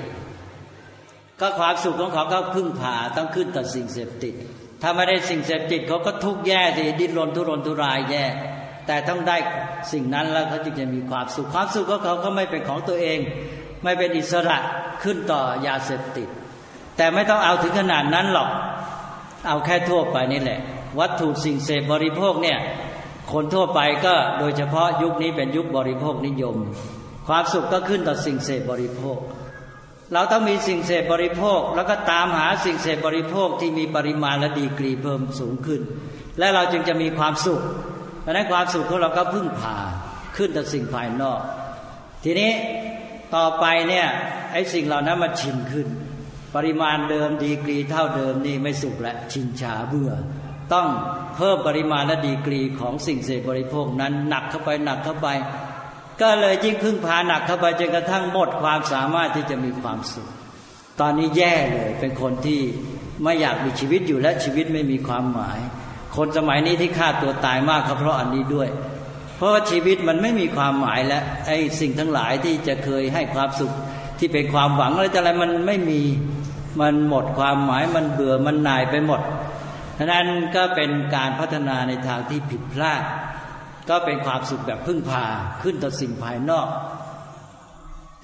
S2: ก็ความสุขของเขาก็พึ่งพาต้องขึ้นต่อสิ่งเสพติด ถ้าไม่ได้สิ่งเสพติดเขาก็ทุกข์แย่สิดิ้นรนทุรนทุรายแย่แต่ต้องได้สิ่งนั้นแล้วเขาจึงจะมีความสุขความสุขของเขาก็ไม่เป็นของตัวเอง ไม่เป็นอิสระขึ้นต่อยาเสพติด แต่ไม่ต้องเอาถึงขนาดนั้นหรอก เอาแค่ทั่วไปนี่แหละ วัตถุสิ่งเสพบริโภคเนี่ยคนทั่วไปก็โดยเฉพาะยุคนี้เป็นยุคบริโภคนิยม ความสุขก็ขึ้นต่อสิ่งเสพบริโภค เราต้องมีสิ่งเสพบริโภค แล้วก็ตามหาสิ่งเสพบริโภคที่มีปริมาณและดีกรีเพิ่มสูงขึ้น และเราจึงจะมีความสุขเพราะนั้นความสุขของเราก็พึ่งพาขึ้นต่อสิ่งภายนอก ทีนี้ต่อไปเนี่ยไอ้สิ่งเหล่านั้นมาชินขึ้น ปริมาณเดิมดีกรีเท่าเดิมนี่ไม่สุขและชินชาเบื่อ ต้องเพิ่มปริมาณและดีกรีของสิ่งเสพบริโภคนั้นหนักเข้าไปหนักเข้าไป ก็เลยยิ่งพึ่งพาหนักเข้าไปจนกระทั่งหมดความสามารถที่จะมีความสุข ตอนนี้แย่เลยเป็นคนที่ไม่อยากมีชีวิตอยู่และชีวิตไม่มีความหมาย คนสมัยนี้ที่ฆ่าตัวตายมากก็เพราะอันนี้ด้วย เพราะว่าชีวิตมันไม่มีความหมายแล้วไอ้สิ่งทั้งหลายที่จะเคยให้ความสุขที่เป็นความหวังอะไรแต่อะไรมันไม่มี มันหมดความหมายมันเบื่อมันหน่ายไปหมดฉะนั้นก็เป็นการพัฒนาในทางที่ผิดพลาด ก็เป็นความสุขแบบพึ่งพาขึ้นต่อสิ่งภายนอก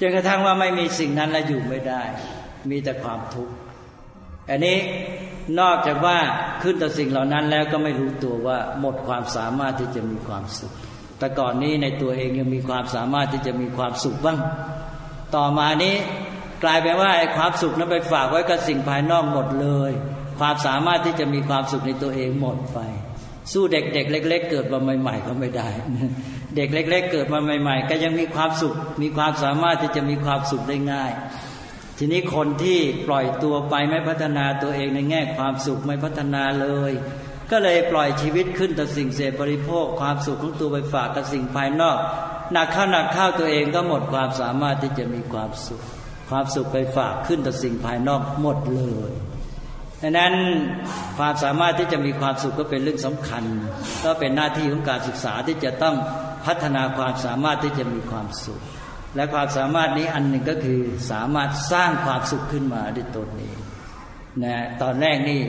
S2: จนกระทั่งว่าไม่มีสิ่งนั้นแล้วอยู่ไม่ได้ มีแต่ความทุกข์อันนี้นอกจากว่าขึ้นต่อสิ่งเหล่านั้นแล้วก็ไม่รู้ตัวว่าหมดความสามารถที่จะมีความสุข แต่ก่อนนี้ในตัวเองยังมีความสามารถที่จะมีความสุขบ้าง ต่อมานี้ กลายเป็นว่าไอ้ความสุขนั้นไปฝากไว้กับสิ่งภายนอกหมดเลย ความสามารถที่จะมีความสุขในตัวเองหมดไป สู้เด็กๆเล็ก ๆ เกิดมาใหม่ๆก็ไม่ได้ เด็กเล็ก ๆ เกิดมาใหม่ ๆ ก็ยังมีความสุข มีความสามารถที่จะมีความสุขได้ง่าย ทีนี้คนที่ปล่อยตัวไปไม่พัฒนาตัวเองในแง่ความสุขไม่พัฒนาเลย ก็เลยปล่อยชีวิตขึ้นต่อสิ่งเสพบริโภค ความสุขของตัวไปฝากกับสิ่งภายนอกหนักเข้าหนักเข้าตัวเองก็หมดความสามารถที่จะมีความสุข ความสุขไปฝากขึ้นต่อสิ่งภายนอกหมดเลยดังนั้นความสามารถที่จะมีความสุขก็เป็นเรื่องสำคัญ ก็เป็นหน้าที่ของการศึกษาที่จะต้องพัฒนาความสามารถที่จะมีความสุข และความสามารถนี้อันหนึ่งก็คือสามารถสร้างความสุขขึ้นมาด้วยตนเองนะตอนแรกนี่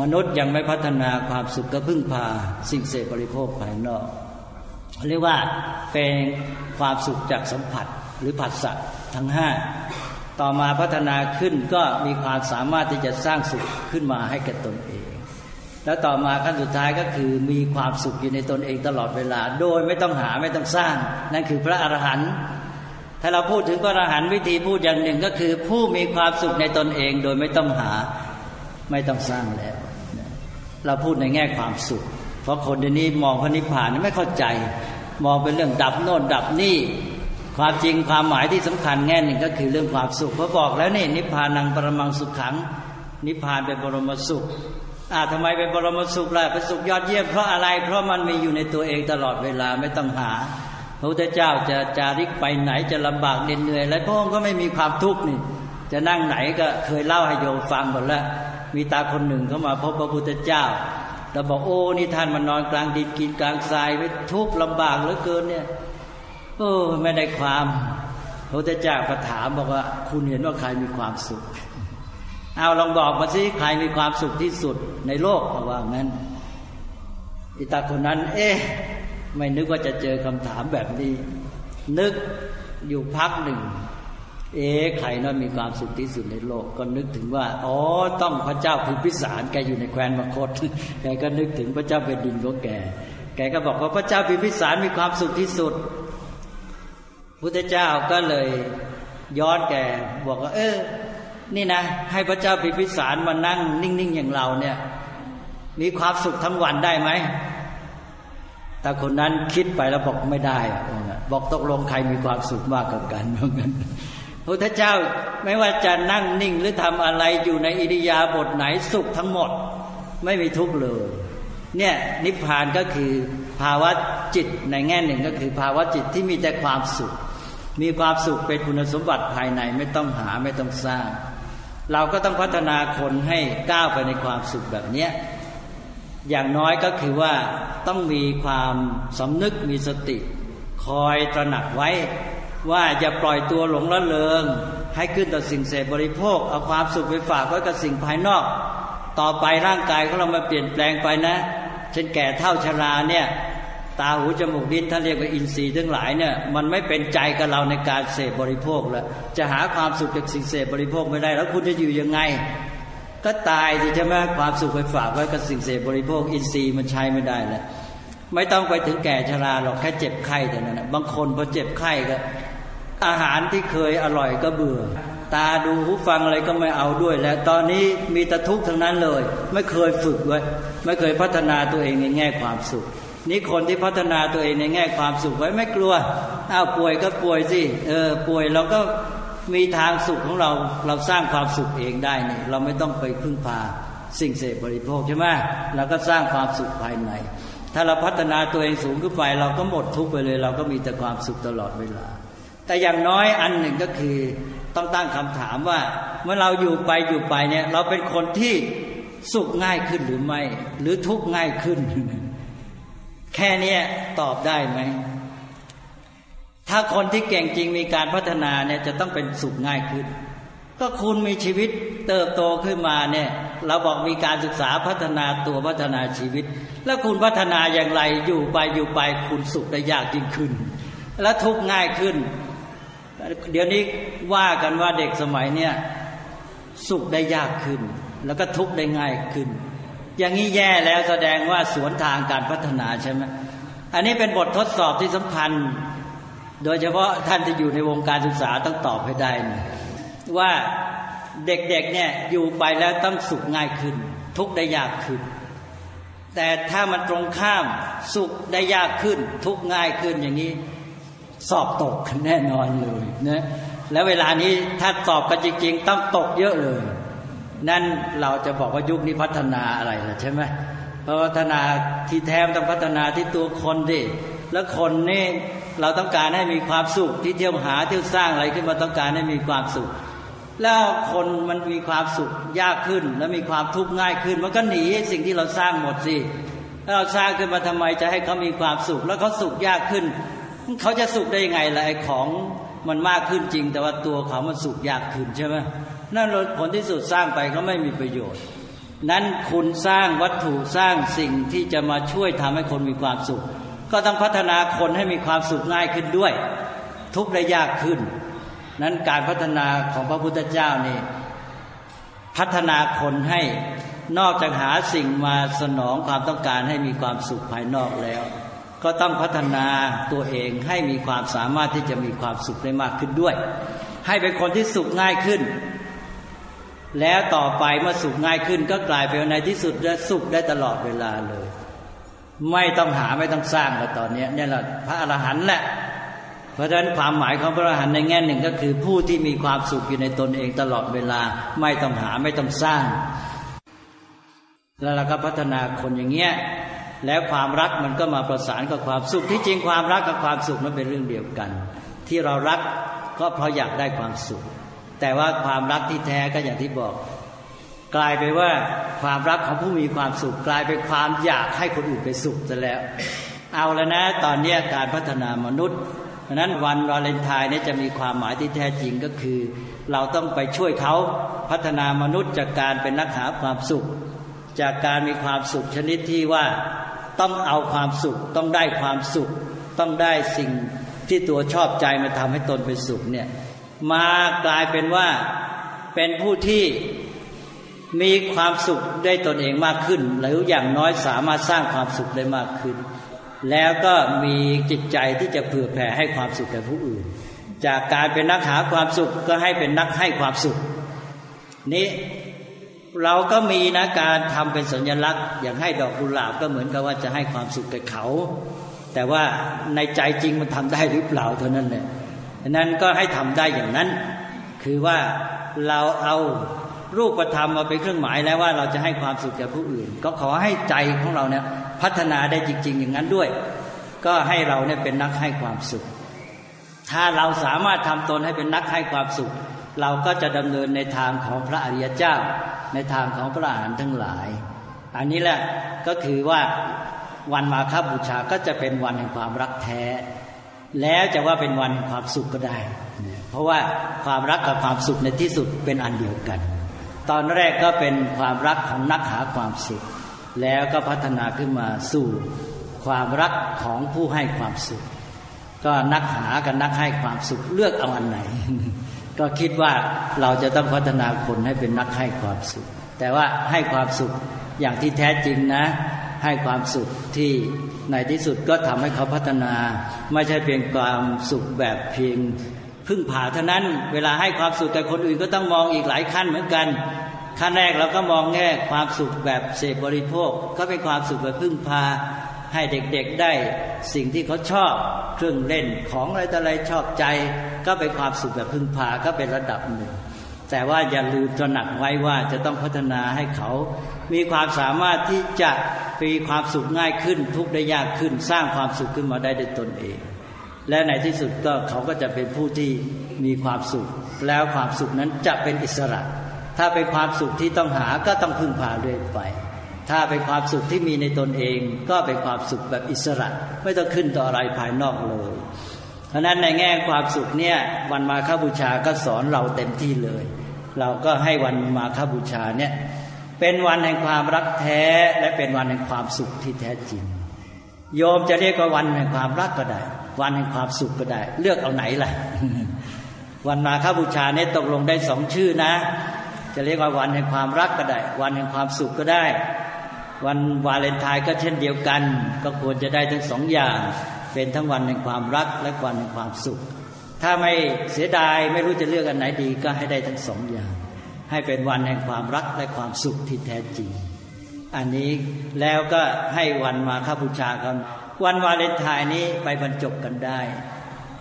S2: มนุษย์ยังไม่พัฒนาความสุขก็พึ่งพาสิ่งเสพบริโภคภายนอกเรียกว่าเป็นความสุขจากสัมผัส หรือผัสสะทั้งห้าต่อมาพัฒนาขึ้นก็มีความสามารถที่จะสร้างสุขขึ้นมาให้แก่ตนเอง แล้วต่อมาขั้นสุดท้ายก็คือมีความสุขอยู่ในตนเองตลอดเวลา โดยไม่ต้องหาไม่ต้องสร้าง นั่นคือพระอรหันต์ถ้าเราพูดถึงพระอรหันต์วิธีพูดอย่างหนึ่งก็คือ ผู้มีความสุขในตนเอง โดยไม่ต้องหาไม่ต้องสร้างแล้ว เราพูดในแง่ความสุข เพราะคนเดี๋ยวนี้มองพระนิพพานไม่เข้าใจ มองเป็นเรื่องดับโน่นดับนี่ ความจริงความหมายที่สำคัญแง่หนึ่งก็คือเรื่องความสุขเพราะบอกแล้วนี่นิพพานังปรมังสุขขัง นิพพานเป็นบรมสุขอ่าทำไมเป็นบรมสุขล่ะเป็นสุขยอดเยี่ยมเพราะอะไร เพราะมันมีอยู่ในตัวเองตลอดเวลาไม่ต้องหา พระพุทธเจ้าจะจาริกไปไหนจะลำบากเหนื่อย แล้วพระองค์ก็ไม่มีความทุกข์นี่จะนั่งไหนก็เคยเล่าให้โยมฟังหมดแล้วมีตาคนหนึ่งเข้ามาพบพระพุทธเจ้าแล้วบอกโอ้นี่ท่านมานอนกลางดินกินกลางทรายไปทุกข์ลำบากเหลือเกินเนี่ย โอ้ไม่ได้ความพระเจ้าก็ถามบอกว่า คุณเห็นว่าใครมีความสุข เอาลองบอกมาสิใครมีความสุขที่สุดในโลกเขาว่างั้นอิตาคนนั้น เอ๊ะไม่นึกว่าจะเจอคำถามแบบนี้ นึกอยู่พักหนึ่ง เอ๊ใครนั้นมีความสุขที่สุดในโลก ก็นึกถึงว่าอ๋อต้องพระเจ้าพิมพิสารแกอยู่ในแคว้นมคตแกก็นึกถึงพระเจ้าเป็นดินของแก แกก็บอกว่าพระเจ้าพิมพิสารมีความสุขที่สุด พุทธเจ้าก็เลยย้อนแกบอกว่า เออ นี่นะ ให้พระเจ้าพิพิสารมานั่ง นิ่ง ๆ อย่างเราเนี่ย มีความสุขทั้งวันได้ไหม แต่คนนั้นคิดไปแล้วบอกไม่ได้ บอกตกลงใครมีความสุขมากกว่ากันเหมือนกันพุทธเจ้าไม่ว่าจะนั่งนิ่งหรือทำอะไรอยู่ในอิริยาบถไหนสุขทั้งหมด ไม่มีทุกข์เลย เนี่ยนิพพานก็คือภาวะจิตในแง่หนึ่งก็คือภาวะจิตที่มีแต่ความสุข มีความสุขเป็นคุณสมบัติภายในไม่ต้องหาไม่ต้องสร้าง เราก็ต้องพัฒนาคนให้ก้าวไปในความสุขแบบเนี้ยอย่างน้อยก็คือว่าต้องมีความสำนึกมีสติ คอยตระหนักไว้ ว่าอย่าปล่อยตัวหลงละเลงให้ขึ้นต่อสิ่งเสพบริโภค เอาความสุขไปฝากไว้กับสิ่งภายนอก ต่อไปร่างกายของเรามาเปลี่ยนแปลงไปนะเช่นแก่เท่าชราเนี่ย ตาหูจมูกลิ้นท่านเรียกว่าอินทรีย์ทั้งหลายเนี่ยมันไม่เป็นใจกับเราในการเสพบริโภคแล้วจะหาความสุขจากสิ่งเสพบริโภคไม่ได้ แล้วคุณจะอยู่ยังไง ก็ตายสิใช่ไหมความสุขไปฝากไว้กับสิ่งเสพบริโภค อินทรีย์มันใช้ไม่ได้แล้วไม่ต้องไปถึงแก่ชราหรอกแค่เจ็บไข้แต่นั้นบางคนพอเจ็บไข้ก็ อาหารที่เคยอร่อยก็เบื่อ ตาดูหูฟังอะไรก็ไม่เอาด้วย แล้วตอนนี้มีแต่ทุกข์ทั้งนั้นเลย ไม่เคยฝึกไว้ ไม่เคยพัฒนาตัวเองในแง่ความสุข นี่คนที่พัฒนาตัวเองในแง่ความสุขไว้ไม่กลัวอ้าวป่วยก็ป่วยสิเออป่วยเราก็มีทางสุขของเราเราสร้างความสุขเองได้เนี่ยเราไม่ต้องไปพึ่งพาสิ่งเสพบริโภคใช่ไหมเราก็สร้างความสุขภายใน ถ้าเราพัฒนาตัวเองสูงขึ้นไป เราก็หมดทุกไปเลย เราก็มีแต่ความสุขตลอดเวลา แต่อย่างน้อยอันหนึ่งก็คือต้องตั้งคำถามว่าเมื่อเราอยู่ไปอยู่ไปเนี่ย เราเป็นคนที่สุขง่ายขึ้นหรือไม่ หรือทุกข์ง่ายขึ้น แค่นี้ตอบได้ไหม ถ้าคนที่เก่งจริงมีการพัฒนาเนี่ยจะต้องเป็นสุขง่ายขึ้น ก็คุณมีชีวิตเติบโตขึ้นมาเนี่ยเราบอกมีการศึกษาพัฒนาตัวพัฒนาชีวิต แล้วคุณพัฒนาอย่างไรอยู่ไปอยู่ไปคุณสุขได้ยากยิ่งขึ้น และทุกง่ายขึ้น เดี๋ยวนี้ว่ากันว่าเด็กสมัยเนี่ยสุขได้ยากขึ้น แล้วก็ทุกได้ง่ายขึ้น อย่างนี้แย่แล้วแสดงว่าสวนทางการพัฒนาใช่ไหมอันนี้เป็นบททดสอบที่สำคัญ โดยเฉพาะท่านที่อยู่ในวงการศึกษาต้องตอบให้ได้นะว่าเด็กๆเนี่ยอยู่ไปแล้วต้องสุขง่ายขึ้น ทุกได้ยากขึ้น แต่ถ้ามันตรงข้ามสุขได้ยากขึ้น ทุกง่ายขึ้นอย่างนี้ สอบตกแน่นอนเลยนะแล้วเวลานี้ถ้าสอบกันจริงๆ ต้องตกเยอะเลย นั่นเราจะบอกว่ายุคนี้พัฒนาอะไรล่ะใช่ไหมพัฒนาที่แท้ต้องพัฒนาที่ตัวคนดิแล้วคนนี่เราต้องการให้มีความสุขที่เที่ยวหาเที่ยวสร้างอะไรขึ้นมาต้องการให้มีความสุข แล้วคนมันมีความสุขยากขึ้น แล้วมีความทุกข์ง่ายขึ้น มันก็หนีสิ่งที่เราสร้างหมดสิแล้วเราสร้างขึ้นมาทำไมจะให้เขามีความสุข แล้วเขาสุขยากขึ้น เขาจะสุขได้ยังไงล่ะไอ้ของมันมากขึ้นจริง แต่ว่าตัวเขามันสุขยากขึ้นใช่ไหม นั่นผลที่สุดสร้างไปก็ไม่มีประโยชน์ นั้นคุณสร้างวัตถุสร้างสิ่งที่จะมาช่วยทำให้คนมีความสุข ก็ต้องพัฒนาคนให้มีความสุขง่ายขึ้นด้วย ทุกได้ยากขึ้น นั้นการพัฒนาของพระพุทธเจ้านี่พัฒนาคนให้นอกจากหาสิ่งมาสนองความต้องการให้มีความสุขภายนอกแล้ว ก็ต้องพัฒนาตัวเองให้มีความสามารถที่จะมีความสุขได้มากขึ้นด้วย ให้เป็นคนที่สุขง่ายขึ้น แล้วต่อไปเมื่อสุขง่ายขึ้นก็กลายเป็นในที่สุดจะสุขได้ตลอดเวลาเลย ไม่ต้องหาไม่ต้องสร้างแล้วตอนนี้นี่แหละพระอรหันต์แหละ เพราะฉะนั้นความหมายของพระอรหันต์ในแง่หนึ่งก็คือผู้ที่มีความสุขอยู่ในตนเองตลอดเวลา ไม่ต้องหาไม่ต้องสร้าง แล้วเราก็พัฒนาคนอย่างเงี้ยแล้วความรักมันก็มาประสานกับความสุขที่จริงความรักกับความสุขนั้นเป็นเรื่องเดียวกัน ที่เรารักก็เพราะอยากได้ความสุข แต่ว่าความรักที่แท้ก็อย่างที่บอก กลายไปว่าความรักของผู้มีความสุข กลายเป็นความอยากให้คนอื่นไปสุขซะแล้ว เอาแล้วนะ ตอนนี้การพัฒนามนุษย์เพราะนั้นวันวาเลนไทน์นี่จะมีความหมายที่แท้จริงก็คือ เราต้องไปช่วยเขาพัฒนามนุษย์จากการเป็นนักหาความสุข จากการมีความสุขชนิดที่ว่าต้องเอาความสุข ต้องได้ความสุข ต้องได้สิ่งที่ตัวชอบใจมาทำให้ตนเป็นสุขเนี่ย มากลายเป็นว่าเป็นผู้ที่มีความสุขได้ตนเองมากขึ้น หรืออย่างน้อยสามารถสร้างความสุขได้มากขึ้น แล้วก็มีจิตใจที่จะเผื่อแผ่ให้ความสุขแก่ผู้อื่น จากการเป็นนักหาความสุขก็ให้เป็นนักให้ความสุข นี้เราก็มีนะการทำเป็นสัญลักษณ์ อย่างให้ดอกกุหลาบก็เหมือนกับว่าจะให้ความสุขแก่เขา แต่ว่าในใจจริงมันทำได้หรือเปล่าเท่านั้นแหละ นั้นก็ให้ทำได้อย่างนั้น คือว่าเราเอารูปธรรมมาเป็นเครื่องหมายแล้วว่าเราจะให้ความสุขแก่ผู้อื่น ก็ขอให้ใจของเราเนี่ยพัฒนาได้จริง ๆ อย่างนั้นด้วย ก็ให้เราเนี่ยเป็นนักให้ความสุข ถ้าเราสามารถทำตนให้เป็นนักให้ความสุข เราก็จะดำเนินในทางของพระอริยเจ้า ในทางของพระอรหันต์ทั้งหลาย อันนี้แหละก็คือว่าวันมาคบูชาก็จะเป็นวันแห่งความรักแท้ แล้วจะว่าเป็นวันความสุขก็ได้ เพราะว่าความรักกับความสุขในที่สุดเป็นอันเดียวกัน ตอนแรกก็เป็นความรักของนักหาความสุข แล้วก็พัฒนาขึ้นมาสู่ความรักของผู้ให้ความสุข ก็นักหากับนักให้ความสุขเลือกเอาอันไหน ก็คิดว่าเราจะต้องพัฒนาคนให้เป็นนักให้ความสุข แต่ว่าให้ความสุขอย่างที่แท้จริงนะ ให้ความสุขที่ในที่สุดก็ทำให้เขาพัฒนา ไม่ใช่เพียงความสุขแบบเพียงพึ่งผ่าเท่านั้น เวลาให้ความสุขกับคนอื่นก็ต้องมองอีกหลายขั้นเหมือนกัน ขั้นแรกเราก็มองแง่ความสุขแบบเสพบริโภค ก็เป็นความสุขแบบพึ่งพาให้เด็กๆได้สิ่งที่เขาชอบเครื่องเล่นของอะไรต่ออะไรชอบใจ ก็เป็นความสุขแบบพึ่งพาก็เป็นระดับหนึ่งแต่ว่าอย่าลืมตระหนักไว้ว่าจะต้องพัฒนาให้เขา มีความสามารถที่จะมีความสุขง่ายขึ้น ทุกได้ยากขึ้น สร้างความสุขขึ้นมาได้ด้วยตนเอง และในที่สุดก็เขาก็จะเป็นผู้ที่มีความสุข แล้วความสุขนั้นจะเป็นอิสระ ถ้าเป็นความสุขที่ต้องหาก็ต้องพึ่งพาเรื่อยไป ถ้าเป็นความสุขที่มีในตนเอง ก็เป็นความสุขแบบอิสระ ไม่ต้องขึ้นต่ออะไรภายนอกเลยเพราะนั้นในแง่ความสุขเนี่ยวันมาฆบูชาก็สอนเราเต็มที่เลย เราก็ให้วันมาฆบูชาเนี่ย เป็นวันแห่งความรักแท้และเป็นวันแห่งความสุขที่แท้จริง โยมจะเรียกว่าวันแห่งความรักก็ได้ วันแห่งความสุขก็ได้ เลือกเอาไหนล่ะ วันมาฆบูชาเนี่ยตกลงได้สองชื่อนะ จะเรียกว่าวันแห่งความรักก็ได้ วันแห่งความสุขก็ได้ วันวาเลนไทน์ก็เช่นเดียวกัน ก็ควรจะได้ทั้งสองอย่าง เป็นทั้งวันแห่งความรักและวันแห่งความสุข ถ้าไม่เสียดายไม่รู้จะเลือกอันไหนดีก็ให้ได้ทั้งสองอย่าง ให้เป็นวันแห่งความรักและความสุขที่แท้จริง อันนี้แล้วก็ให้วันมาฆบูชากันวันวาเลนไทน์นี้ไปบรรจบกันได้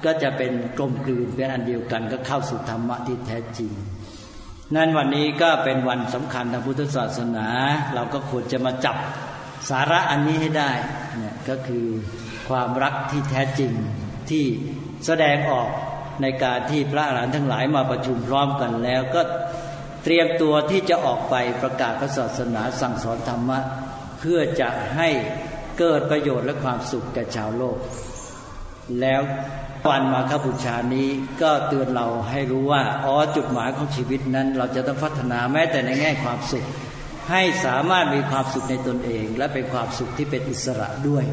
S2: ก็จะเป็นกลมกลืนเป็นอันเดียวกันก็เข้าสู่ธรรมะที่แท้จริง นั่นวันนี้ก็เป็นวันสำคัญทางพุทธศาสนา เราก็ควรจะมาจับสาระอันนี้ให้ได้เนี่ยก็คือความรักที่แท้จริงที่แสดงออกในการที่พระอรหันต์ทั้งหลายมาประชุมพร้อมกันแล้วก็ เตรียมตัวที่จะออกไปประกาศพระศาสนาสั่งสอนธรรมะ เพื่อจะให้เกิดประโยชน์และความสุขแก่ชาวโลก แล้ววันมาคบูชานี้ก็เตือนเราให้รู้ว่าอ๋อจุดหมายของชีวิตนั้นเราจะต้องพัฒนาแม้แต่ในแง่ความสุข ให้สามารถมีความสุขในตนเอง และเป็นความสุขที่เป็นอิสระด้วย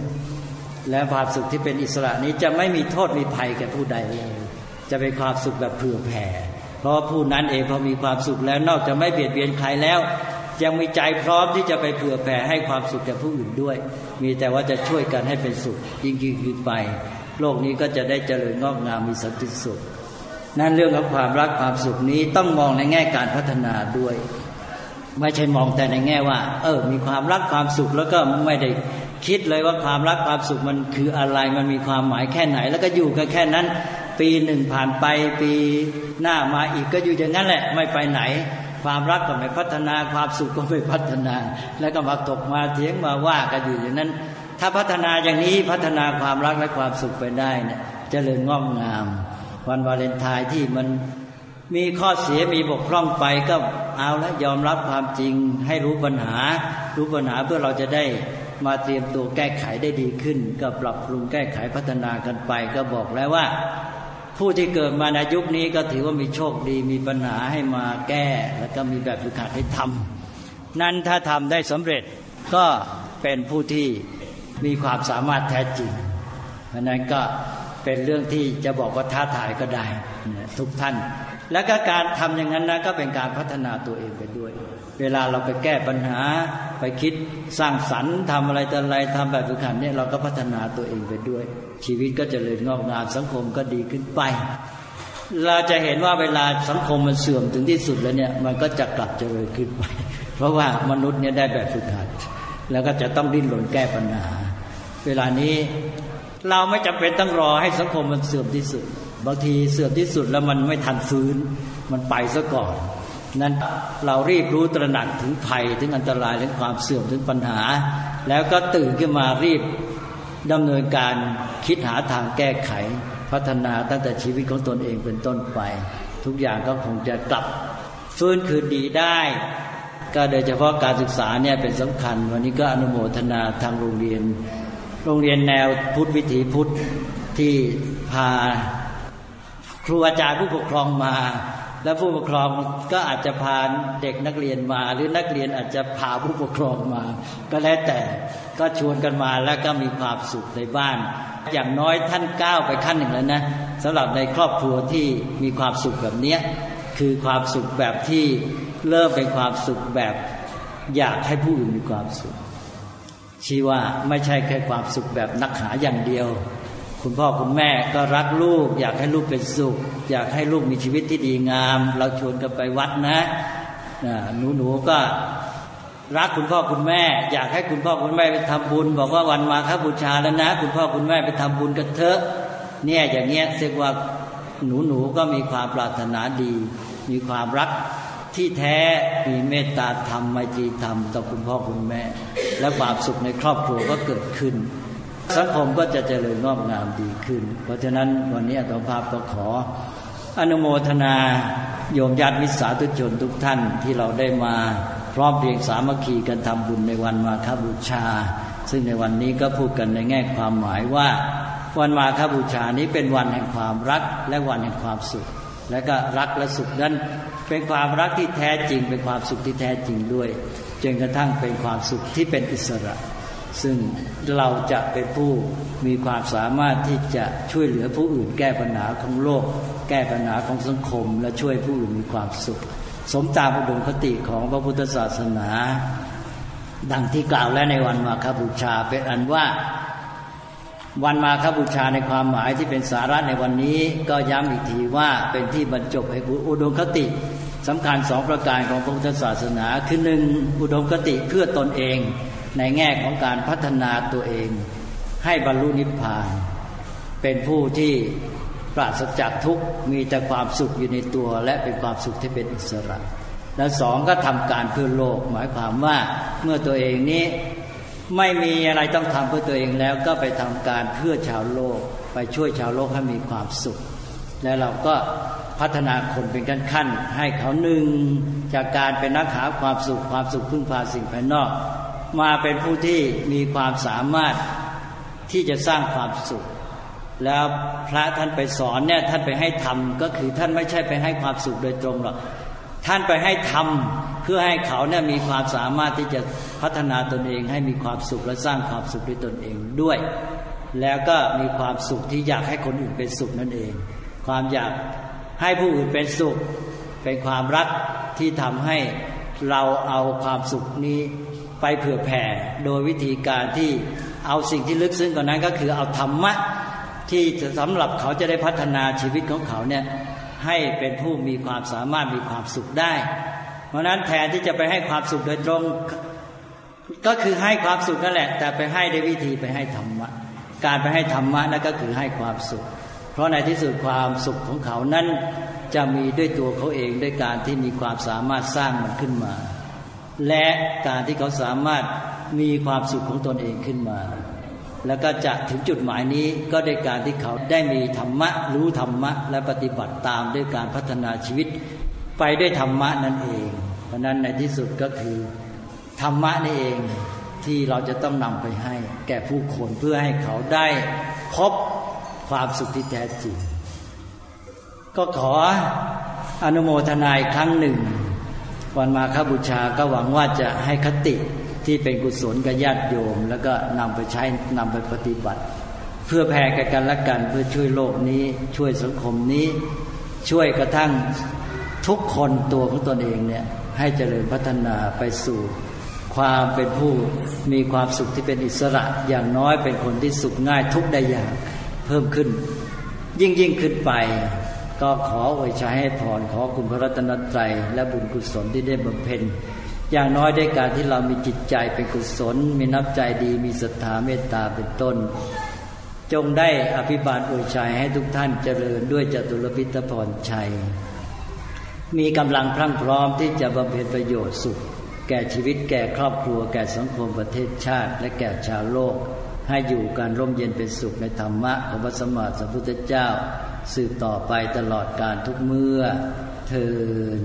S2: และความสุขที่เป็นอิสระนี้จะไม่มีโทษมีภัยแก่ผู้ใดเลยจะเป็นความสุขแบบเผื่อแผ่ เพราะผู้นั้นเองพอมีความสุขแล้วนอกจากไม่เบียดเบียนใครแล้ว ยังมีใจพร้อมที่จะไปเผื่อแผ่ให้ความสุขแก่ผู้อื่นด้วย มีแต่ว่าจะช่วยกันให้เป็นสุขยิ่งยิ่งขึ้นไป โลกนี้ก็จะได้เจริญงอกงามมีสันติสุข นั่นเรื่องของความรักความสุขนี้ต้องมองในแง่การพัฒนาด้วยไม่ใช่มองแต่ในแง่ว่า เออ มีความรักความสุขแล้วก็ไม่ได้คิดเลยว่าความรักความสุขมันคืออะไรมันมีความหมายแค่ไหน แล้วก็อยู่กันแค่นั้น ปีหนึ่งผ่านไปปีหน้ามาอีกก็อยู่อย่างนั้นแหละ ไม่ไปไหน ความรักก็ไม่พัฒนาความสุขก็ไม่พัฒนา แล้วก็มาตกมาเถียงมาว่ากันอยู่อย่างนั้น ถ้าพัฒนาอย่างนี้พัฒนาความรักและความสุขไปได้เนี่ยจเจริญงอกงาม วันวาเลนไทน์ที่มันมีข้อเสียมีบกพร่องไปก็เอาแล้วยอมรับความจริงให้รู้ปัญหา รู้ปัญหาเพื่อเราจะได้มาเตรียมตัวแก้ไขได้ดีขึ้น ก็ปรับปรุงแก้ไขพัฒนากันไป ก็บอกแล้วว่า ผู้ที่เกิดมาในยุคนี้ก็ถือว่ามีโชคดีมีปัญหาให้มาแก้ แล้วก็มีแบบฝึกหัดให้ทำนั้นถ้าทำได้สำเร็จก็เป็นผู้ที่มีความสามารถแท้จริงเพราะนั้นก็เป็นเรื่องที่จะบอกว่าท้าทายก็ได้ทุกท่าน แล้วก็การทำอย่างนั้นนะก็เป็นการพัฒนาตัวเองไปด้วย เวลาเราไปแก้ปัญหาไปคิดสร้างสรรค์ทำอะไรต่อะไรทำแบบฝึกหัดเนี่ยเราก็พัฒนาตัวเองไปด้วย ชีวิตก็จเจริญงอกงามสังคมก็ดีขึ้นไป เราจะเห็นว่าเวลาสังคมมันเสื่อมถึงที่สุดแล้วเนี่ยมันก็จะกลับเจริญขึ้นไป เพราะว่ามนุษย์เนี่ยได้แบบฝึกหัด แล้วก็จะต้องดิ้นรนแก้ปัญหา เวลานี้เราไม่จำเป็นต้องรอให้สังคมมันเสื่อมที่สุด บางทีเสื่อมที่สุดแล้วมันไม่ทันฟื้น มันไปซะก่อน นั้นเรารีบรู้ตระหนักถึงภัยถึงอันตรายถึงความเสื่อมถึงปัญหา แล้วก็ตื่นขึ้นมารีบดำเนินการคิดหาทางแก้ไข พัฒนาตั้งแต่ชีวิตของตนเองเป็นต้นไป ทุกอย่างก็คงจะกลับฟื้นคืนดีได้ ก็โดยเฉพาะการศึกษาเนี่ยเป็นสำคัญ วันนี้ก็อนุโมทนาทางโรงเรียน โรงเรียนแนวพุทธวิถีพุทธที่พาครูอาจารย์ผู้ปกครองมา และผู้ปกครองก็อาจจะพาเด็กนักเรียนมา หรือนักเรียนอาจจะพาผู้ปกครองมา ก็แล้วแต่ก็ชวนกันมาแล้วก็มีความสุขในบ้าน อย่างน้อยท่านก้าวไปขั้นหนึ่งแล้วนะสำหรับในครอบครัวที่มีความสุขแบบนี้คือความสุขแบบที่เริ่มเป็นความสุขแบบ อยากให้ผู้อื่นมีความสุขชี้ว่าไม่ใช่แค่ความสุขแบบนักหาอย่างเดียว คุณพ่อคุณแม่ก็รักลูก อยากให้ลูกเป็นสุข อยากให้ลูกมีชีวิตที่ดีงาม เราชวนกันไปวัดนะหนูหนูก็รักคุณพ่อคุณแม่ อยากให้คุณพ่อคุณแม่ไปทำบุญ บอกว่าวันมาคบูชาแล้วนะ คุณพ่อคุณแม่ไปทำบุญกันเถอะ เนี่ยอย่างเงี้ยเรียกว่าหนูหนูก็มีความปรารถนาดี มีความรักที่แท้มีเมตตาธรรมไมตรีธรรมต่อคุณพ่อคุณแม่ และความสุขในครอบครัวก็เกิดขึ้น สังคมก็จะเจริญงอกงามดีขึ้น เพราะฉะนั้นวันนี้อัตภาพก็ขอ อนุโมทนาโยมญาติมิตรสาธุชนทุกท่านที่เราได้มาพร้อมเพียงสามัคคีกันทำบุญในวันมาคบูชา ซึ่งในวันนี้ก็พูดกันในแง่ความหมายว่า วันมาคบูชานี้เป็นวันแห่งความรักและวันแห่งความสุข และก็รักและสุขนั้นเป็นความรักที่แท้จริง เป็นความสุขที่แท้จริงด้วยจนกระทั่งเป็นความสุขที่เป็นอิสระ ซึ่งเราจะเป็นผู้มีความสามารถที่จะช่วยเหลือผู้อื่น แก้ปัญหาของโลก แก้ปัญหาของสังคม และช่วยผู้อื่นมีความสุข สมตามอุดมคติของพระพุทธศาสนา ดังที่กล่าวและในวันมาคบูชาเป็นอันว่าวันมาคบูชาในความหมายที่เป็นสาระในวันนี้ ก็ย้ำอีกทีว่าเป็นที่บรรจบให้อุดมคติสำคัญสองประการของพระพุทธศาสนา คือหนึ่งอุดมคติเพื่อตนเอง ในแง่ของการพัฒนาตัวเอง ให้บรรลุนิพพาน เป็นผู้ที่ปราศจากทุกข์มีแต่ความสุขอยู่ในตัว และเป็นความสุขที่เป็นอิสระ และสองก็ทำการเพื่อโลก หมายความว่าเมื่อตัวเองนี้ไม่มีอะไรต้องทำเพื่อตัวเองแล้วก็ไปทำการเพื่อชาวโลก ไปช่วยชาวโลกให้มีความสุข และเราก็พัฒนาคนเป็นขั้นขั้นให้เขาหนึ่งจากการเป็นนักหาความสุขความสุขพึ่งพาสิ่งภายนอก มาเป็นผู้ที่มีความสามารถที่จะสร้างความสุข แล้วพระท่านไปสอนเนี่ยท่านไปให้ทำก็คือท่านไม่ใช่ไปให้ความสุขโดยตรงหรอกท่านไปให้ทำเพื่อให้เขาเนี่ยมีความสามารถที่จะพัฒนาตนเองให้มีความสุขและสร้างความสุขด้วยตนเองด้วย แล้วก็มีความสุขที่อยากให้คนอื่นเป็นสุขนั่นเอง ความอยากให้ผู้อื่นเป็นสุข เป็นความรักที่ทำให้เราเอาความสุขนี้ ไปเผื่อแผ่ โดยวิธีการที่เอาสิ่งที่ลึกซึ้งกว่านั้นก็คือเอาธรรมะที่สำหรับเขาจะได้พัฒนาชีวิตของเขาเนี่ยให้เป็นผู้มีความสามารถมีความสุขได้ เพราะนั้นแทนที่จะไปให้ความสุขโดยตรงก็คือให้ความสุขนั่นแหละ แต่ไปให้ด้วยวิธีไปให้ธรรมะ การไปให้ธรรมะนั่นก็คือให้ความสุข เพราะในที่สุดความสุขของเขานั้นจะมีด้วยตัวเขาเองด้วยการที่มีความสามารถสร้างมันขึ้นมา และการที่เขาสามารถมีความสุขของตนเองขึ้นมา แล้วก็จะถึงจุดหมายนี้ก็ด้วยการที่เขาได้มีธรรมะ รู้ธรรมะ และปฏิบัติตามด้วยการพัฒนาชีวิต ไปด้วยธรรมะนั่นเอง เพราะนั้นในที่สุดก็คือธรรมะนี่เองที่เราจะต้องนำไปให้ แก่ผู้คนเพื่อให้เขาได้พบความสุขที่แท้จริง ก็ขออนุโมทนาอีกครั้งหนึ่ง วันมาคบูชาก็หวังว่าจะให้คติที่เป็นกุศลกับญาติโยม แล้วก็นำไปใช้นำไปปฏิบัติ เพื่อแผ่กันและกันเพื่อช่วยโลกนี้ ช่วยสังคมนี้ ช่วยกระทั่งทุกคนตัวของตนเองเนี่ยให้เจริญพัฒนาไปสู่ ความเป็นผู้มีความสุขที่เป็นอิสระอย่างน้อยเป็นคนที่สุขง่ายทุกได้ยากเพิ่มขึ้น ยิ่งยิ่งขึ้นไป ก็ขออวยชัยให้พรขอคุณพระรัตนตรัยและบุญกุศลที่ได้บำเพ็ญอย่างน้อยได้การที่เรามีจิตใจเป็นกุศล มีนับใจดีมีศรัทธาเมตตาเป็นต้น จงได้อภิบาลอวยชัยให้ทุกท่านเจริญด้วยจตุรพิทพรชัย มีกำลังพรั่งพร้อมที่จะบำเพ็ญประโยชน์สุข แก่ชีวิตแก่ครอบครัว แก่สังคมประเทศชาติ และแก่ชาวโลก ให้อยู่การร่มเย็นเป็นสุขในธรรมะของพระสมมาสัมพุทธเจ้า สืบต่อไปตลอดการทุกเมื่อเทิน